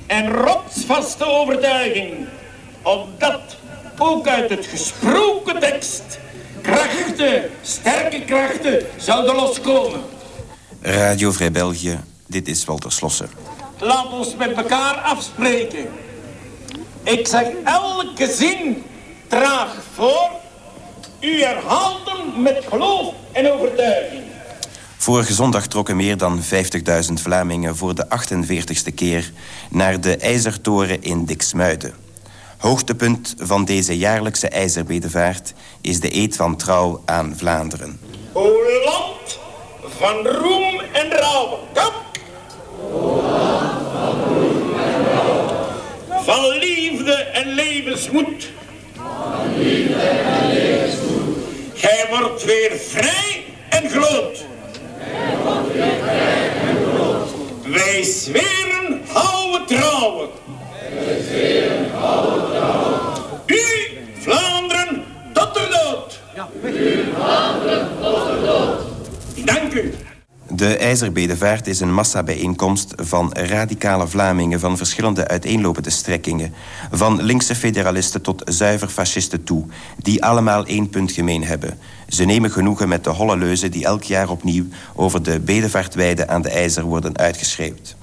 en rotsvaste overtuiging. Omdat ook uit het gesproken tekst krachten, sterke krachten zouden loskomen. Radio Vrij België, dit is Walter Slossen. Laat ons met elkaar afspreken. Ik zeg elke zin traag voor u herhaalt hem met geloof en overtuiging. Vorige zondag trokken meer dan 50.000 Vlamingen voor de 48ste keer naar de IJzertoren in Diksmuiden. Hoogtepunt van deze jaarlijkse ijzerbedevaart is de eed van trouw aan Vlaanderen. O land van roem en rouw. Kom! Van liefde en levensmoed. Van liefde en levensmoed. Gij wordt weer vrij en groot. Wij zweren houden trouwen. U, Vlaanderen, tot de dood. U, Vlaanderen, tot de dood. Dank u. De IJzerbedevaart is een massabijeenkomst van radicale Vlamingen van verschillende uiteenlopende strekkingen, van linkse federalisten tot zuiver fascisten toe, die allemaal één punt gemeen hebben. Ze nemen genoegen met de holle leuzen die elk jaar opnieuw over de bedevaartweide aan de IJzer worden uitgeschreeuwd.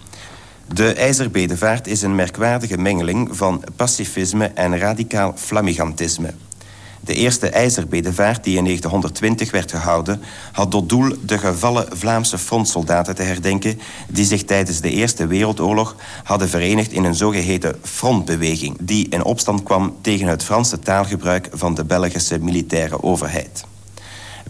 De IJzerbedevaart is een merkwaardige mengeling van pacifisme en radicaal flamigantisme. De eerste ijzerbedevaart die in 1920 werd gehouden... had tot doel de gevallen Vlaamse frontsoldaten te herdenken... die zich tijdens de Eerste Wereldoorlog hadden verenigd in een zogeheten frontbeweging... die in opstand kwam tegen het Franse taalgebruik van de Belgische militaire overheid.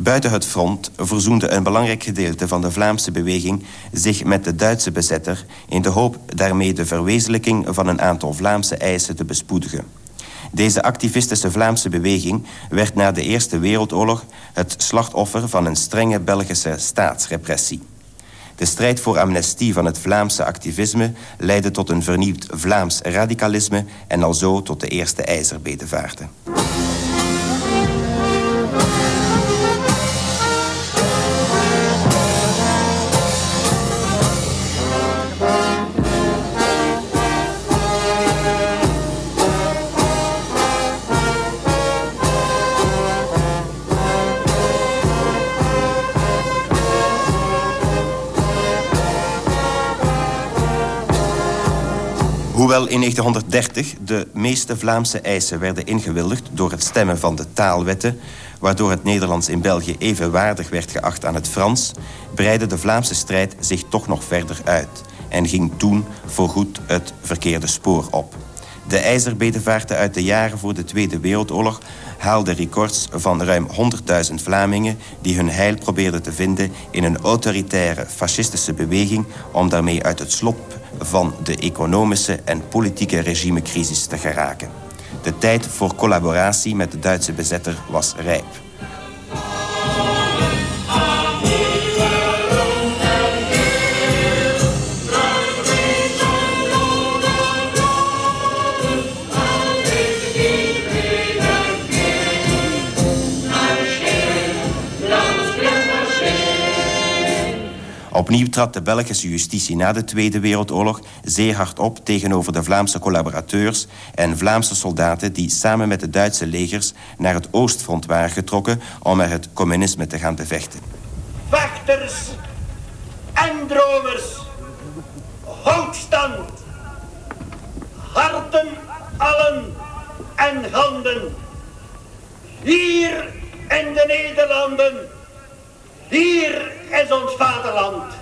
Buiten het front verzoende een belangrijk gedeelte van de Vlaamse beweging zich met de Duitse bezetter in de hoop daarmee de verwezenlijking van een aantal Vlaamse eisen te bespoedigen. Deze activistische Vlaamse beweging werd na de Eerste Wereldoorlog het slachtoffer van een strenge Belgische staatsrepressie. De strijd voor amnestie van het Vlaamse activisme leidde tot een vernieuwd Vlaams radicalisme en alzo tot de eerste ijzerbedevaarten. Hoewel in 1930 de meeste Vlaamse eisen werden ingewilligd... door het stemmen van de taalwetten... waardoor het Nederlands in België evenwaardig werd geacht aan het Frans... breidde de Vlaamse strijd zich toch nog verder uit... en ging toen voorgoed het verkeerde spoor op. De ijzerbedevaarten uit de jaren voor de Tweede Wereldoorlog haalden records van ruim 100.000 Vlamingen... die hun heil probeerden te vinden in een autoritaire fascistische beweging... om daarmee uit het slop van de economische en politieke regimecrisis te geraken. De tijd voor collaboratie met de Duitse bezetter was rijp. Opnieuw trad de Belgische justitie na de Tweede Wereldoorlog zeer hard op tegenover de Vlaamse collaborateurs en Vlaamse soldaten die samen met de Duitse legers naar het Oostfront waren getrokken om er het communisme te gaan bevechten. Vechters en dromers, hoogstand, harten allen en handen. Hier in de Nederlanden, hier is ons vaderland.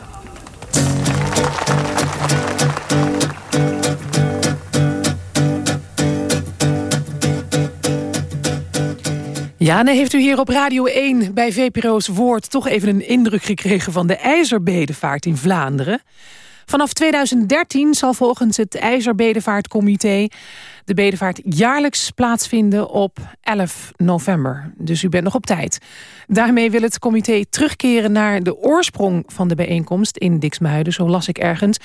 Ja, heeft u hier op Radio 1 bij VPRO's Woord... toch even een indruk gekregen van de ijzerbedevaart in Vlaanderen? Vanaf 2013 zal volgens het IJzerbedevaartcomité de bedevaart jaarlijks plaatsvinden op 11 november. Dus u bent nog op tijd. Daarmee wil het comité terugkeren naar de oorsprong van de bijeenkomst in Dixmuiden, zo las ik ergens.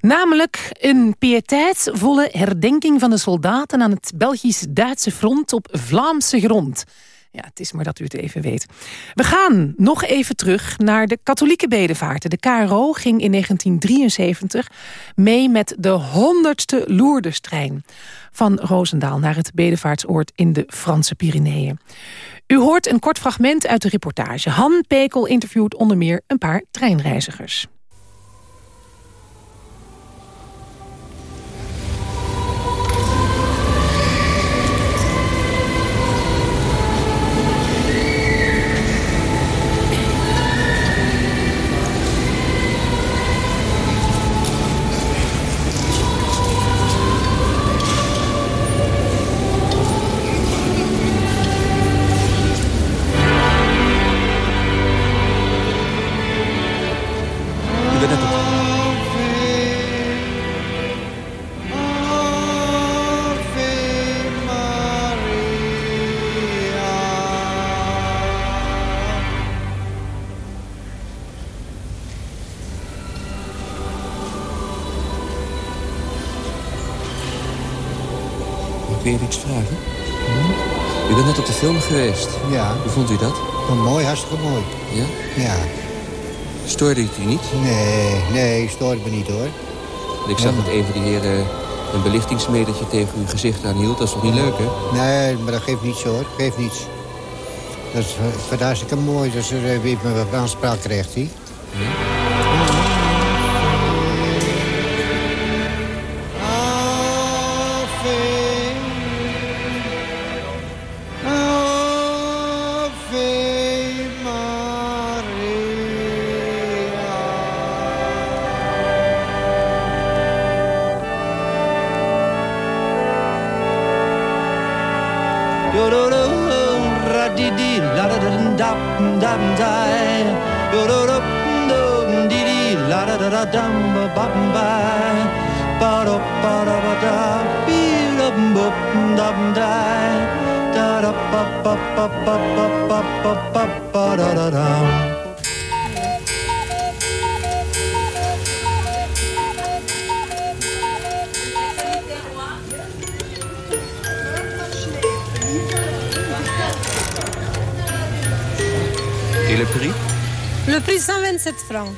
Namelijk een pieteitvolle herdenking van de soldaten aan het Belgisch-Duitse front op Vlaamse grond. Ja, het is maar dat u het even weet. We gaan nog even terug naar de katholieke bedevaarten. De KRO ging in 1973 mee met de 100ste Loerdestrein van Roosendaal naar het bedevaartsoord in de Franse Pyreneeën. U hoort een kort fragment uit de reportage. Han Pekel interviewt onder meer een paar treinreizigers. Geweest. Ja. Hoe vond u dat? Oh, mooi, hartstikke mooi. Ja? Ja. Stoorde het u niet? Nee, nee, stoort me niet hoor. Ik zag dat een van die heren een belichtingsmetertje tegen uw gezicht aanhield. Dat is toch niet leuk, hè? Nee, maar dat geeft niets hoor. Geeft niets. Dat is, het hartstikke mooi. Dat ze uh, weer mijn aanspraak krijgt, hij. yo do do ra di di la da da da da da yo do do do di di la da da da da ba ba ba ba do ba da ba da bi da ba da da da da ba ba ba ba ba ba ba ba da da da le prix? Le prix 127 francs.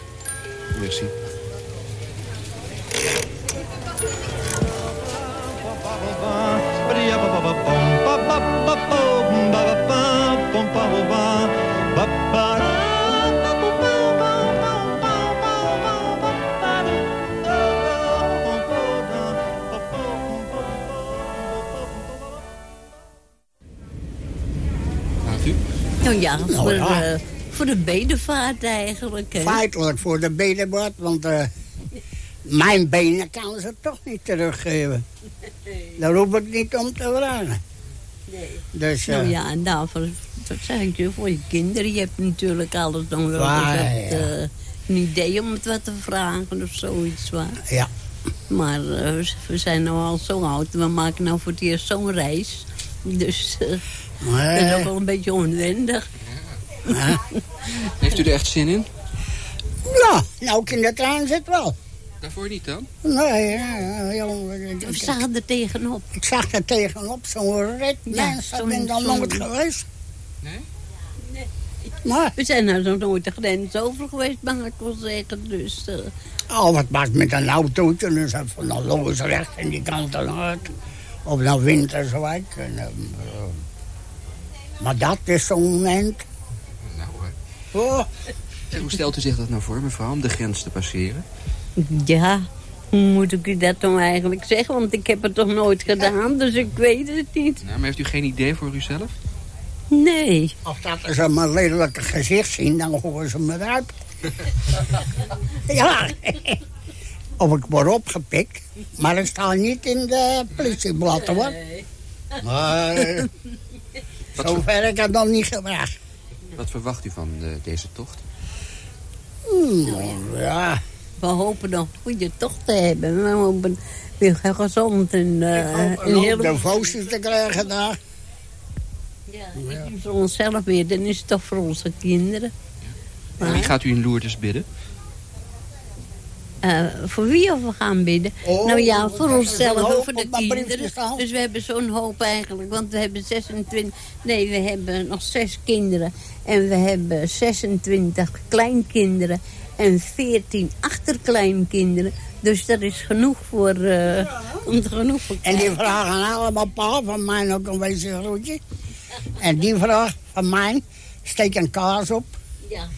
Merci. Ja, Nou ja. eh, voor de bedevaart eigenlijk. Hè? Feitelijk voor de bedenbord, want eh, mijn benen kan ze toch niet teruggeven. Daar hoef ik niet om te vragen. Nee. Dus, eh, Nou ja, en daarvoor, dat zeg ik je, voor je kinderen. Je hebt natuurlijk alles dan wel Waar, ja. eh, een idee om het wat te vragen of zoiets. Waar. Ja. Maar eh, we zijn nou al zo oud. We maken nou voor het eerst zo'n reis. Dus eh, Nee. dat is ook wel een beetje onwendig. Heeft u er echt zin in? Ja, nou ik in de trein zit wel. Daarvoor niet dan? Nee, ja, jongen, ik- We ik- zagen er tegenop. Ik zag er tegenop, zo'n red Ja, mens. Zo'n- ben ik dan nooit geweest. Nee? Maar, We zijn nou nog nooit de grens over geweest, mag ik wel zeggen. Dus, eh, oh, wat maakt met een autootje? Dus dat van dan logisch recht en die kant dan uit. Of dan winterswijk. En, eh, maar dat is zo'n moment. Nou. Oh, En hoe stelt u zich dat nou voor, mevrouw, om de grens te passeren? ja, hoe moet ik u dat dan eigenlijk zeggen? Want ik heb het toch nooit gedaan, dus ik weet het niet. Nou, maar heeft u geen idee voor uzelf? Nee. Of dat ze mijn lelijke gezicht zien, dan gooien ze me eruit. ja. Of ik word opgepikt. Maar dat staat niet in de politieblad hoor. Maar zover heb ik het nog niet gebracht. Wat verwacht u van eh, deze tocht? Ja. We hopen nog een goede tocht te hebben. We hopen weer gezond en uh, ook de voostjes te krijgen daar. Ja, niet voor onszelf meer, dan is het toch voor onze kinderen. En wie gaat u in Lourdes bidden? Uh, voor wie of we gaan bidden? Oh, nou ja, voor onszelf en hoop voor de op kinderen. Dus we hebben zo'n hoop eigenlijk. Want we hebben 26... Nee, we hebben nog zes kinderen. En we hebben 26 kleinkinderen. En 14 achterkleinkinderen. Dus dat is genoeg voor... Uh, om genoeg voor En die vragen allemaal pa van mij ook een wezen groetje. En die vraagt van mij, steek een kaas op. Ja.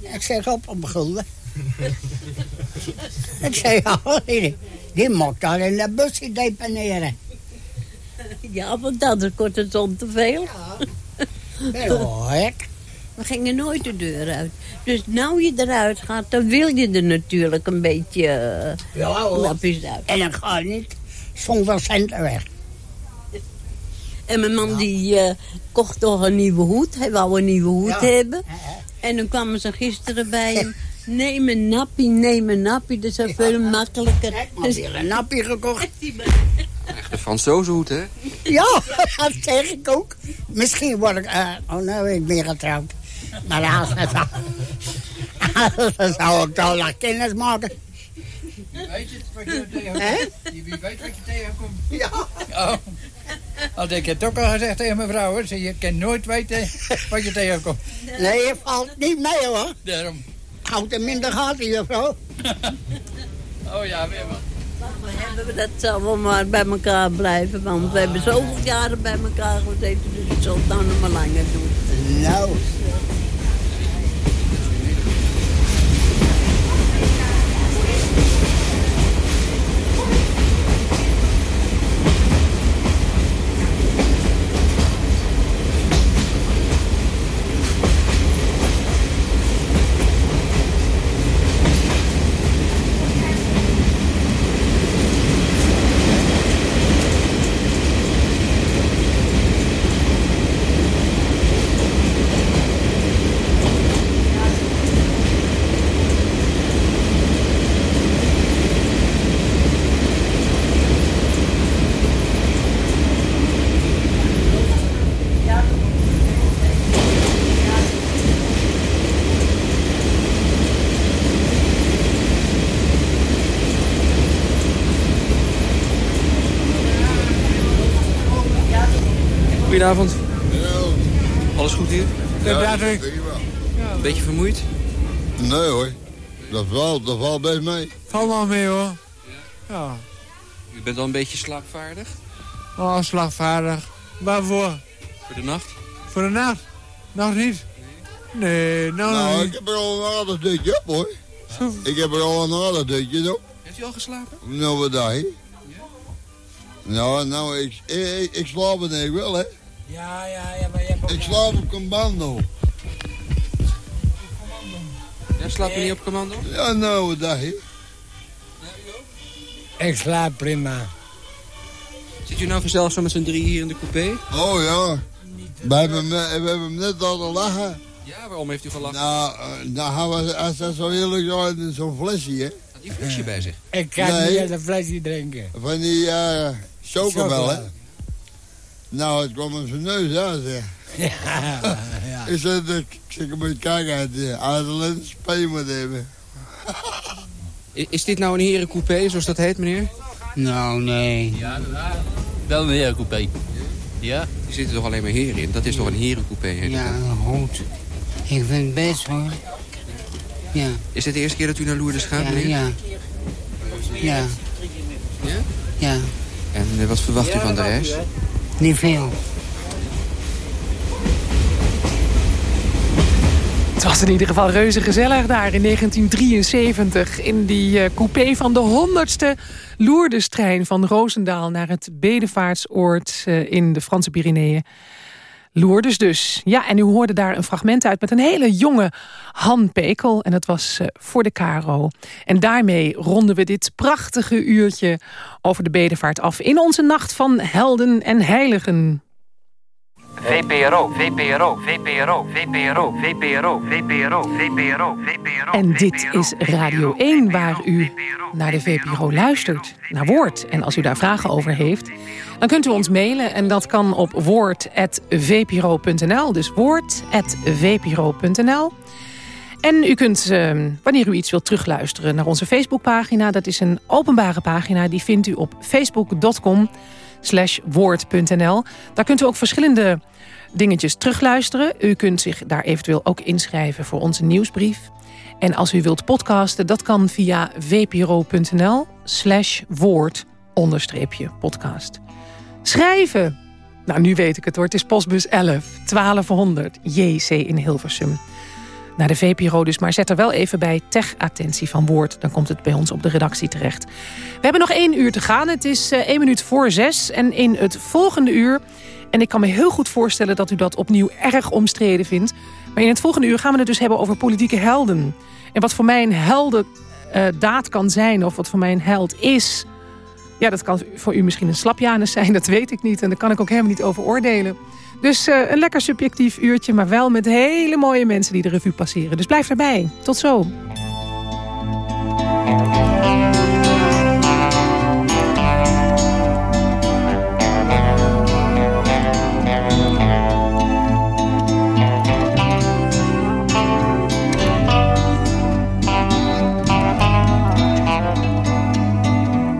Ik zeg op een gulden. ik ja, die, mag daar in de busje deponeren. Ja, want dat kost het om te veel. Ja, hek. We gingen nooit de deur uit. Dus nou je eruit gaat, dan wil je er natuurlijk een beetje uh, ja, lapjes uit. En dan ga je niet zonder centen weg. En mijn man ja. die uh, kocht toch een nieuwe hoed. Hij wou een nieuwe hoed ja. hebben. En dan kwamen ze gisteren bij hem. Neem een nappie, neem een nappie. Dat is ja. veel makkelijker. Ik heb weer een nappie gekocht. Echt een hoed, hè? Ja, dat zeg ik ook. Misschien word ik... Uh, oh, nou ben ik meer getrouwd. Maar als het dan zou ik toch nog kennis maken. Wie weet het, wat je tegenkomt. Wie weet wat je tegenkomt. Ja. Oh. Want ik heb het ook al gezegd tegen mijn vrouw, hoor. Ze, je kan nooit weten wat je tegenkomt. Nee, je valt niet mee hoor. Daarom. Houd hem in de gaten, juffrouw. Oh ja, weer wat. We hebben dat zal maar bij elkaar blijven, want we hebben zoveel jaren bij elkaar gezeten, dus ik zal het nou nog maar langer doen. Nou. Goedenavond. Alles goed hier? Ja, Patrick. Een beetje vermoeid? Nee hoor, dat valt, dat valt best mee. Val wel mee hoor. Ja. U bent al een beetje slaapvaardig? Oh, slagvaardig. Waarvoor? Voor de nacht? Voor de nacht? Nog niet? Nee, nou, nog Nou, niet. ik heb er al een aardig dutje op hoor. Ik heb er al een aardig dutje op. Heeft u al geslapen? Nou, wat dacht je? Nou, nou, ik, ik, ik slaap het niet wel hè. Ja, ja, ja, maar je hebt ook... Ik slaap op commando. Ja, slaap je niet op commando? Ja, nou, wat dacht je? Ik slaap prima. Zit u nou gezellig zo met z'n drie hier in de coupé? Oh ja. We hebben, hem, we hebben hem net laten lachen. Ja, waarom heeft u gelachen? Nou, eh, nou gaan we, als dat zo heerlijk zo in zo'n flesje, hè. Had die flesje bij zich? Ik kan Nee. niet uit een flesje drinken. Van die eh chocomel, hè. Nou, het kwam op zijn neus uit, zeg. Ja, ja. Ik zeg, ik zeg, moet kijken uit, de spelen moet hebben. Is dit nou een herencoupé, zoals dat heet, meneer? Nou, nee. Ja, wel een herencoupé. Ja? Er zitten toch alleen maar heren in? Dat is toch een herencoupé, heet Ja, goed. Ik vind het best hoor. Ja. Is dit de eerste keer dat u naar Lourdes gaat, Ja, meneer? ja. Ja. Ja? Ja. En eh, wat verwacht u van de reis? Niet veel. Het was in ieder geval reuze gezellig daar in 1973... in die eh, coupé van de 100ste Loerdestrein van Roosendaal... naar het bedevaartsoord eh, in de Franse Pyreneeën. Lourdes dus. Ja, en u hoorde daar een fragment uit met een hele jonge Han Pekel. En dat was eh, voor de Caro. En daarmee ronden we dit prachtige uurtje over de bedevaart af... in onze nacht van helden en heiligen. VPRO, VPRO, VPRO, VPRO, VPRO, VPRO, VPRO, VPRO. En dit is Radio 1 waar u naar de VPRO luistert, naar Woord. En als u daar vragen over heeft, dan kunt u ons mailen. En dat kan op woord.vpro.nl. Dus woord.vpro.nl. En u kunt, eh, wanneer u iets wilt terugluisteren, naar onze Facebookpagina. Dat is een openbare pagina, die vindt u op facebook.com woord.nl. Daar kunt u ook verschillende dingetjes terugluisteren. U kunt zich daar eventueel ook inschrijven voor onze nieuwsbrief. En als u wilt podcasten, dat kan via vpro.nl slash woord onderstreepje podcast. Schrijven! Nou, nu weet ik het hoor. Het is postbus 11, 1200 JC in Hilversum. Naar de VPRO dus, maar zet er wel even bij tech-attentie van woord. Dan komt het bij ons op de redactie terecht. We hebben nog één uur te gaan. Het is eh, één minuut voor zes. En in het volgende uur... en ik kan me heel goed voorstellen dat u dat opnieuw erg omstreden vindt... maar in het volgende uur gaan we het dus hebben over politieke helden. En wat voor mij een heldendaad daad kan zijn... of wat voor mij een held is... ja, dat kan voor u misschien een slapjanus zijn, dat weet ik niet. En daar kan ik ook helemaal niet over oordelen. Dus eh, een lekker subjectief uurtje, maar wel met hele mooie mensen die de revue passeren. Dus blijf erbij. Tot zo.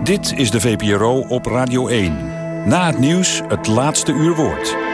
Dit is de VPRO op Radio 1. Na het nieuws het laatste uur woord.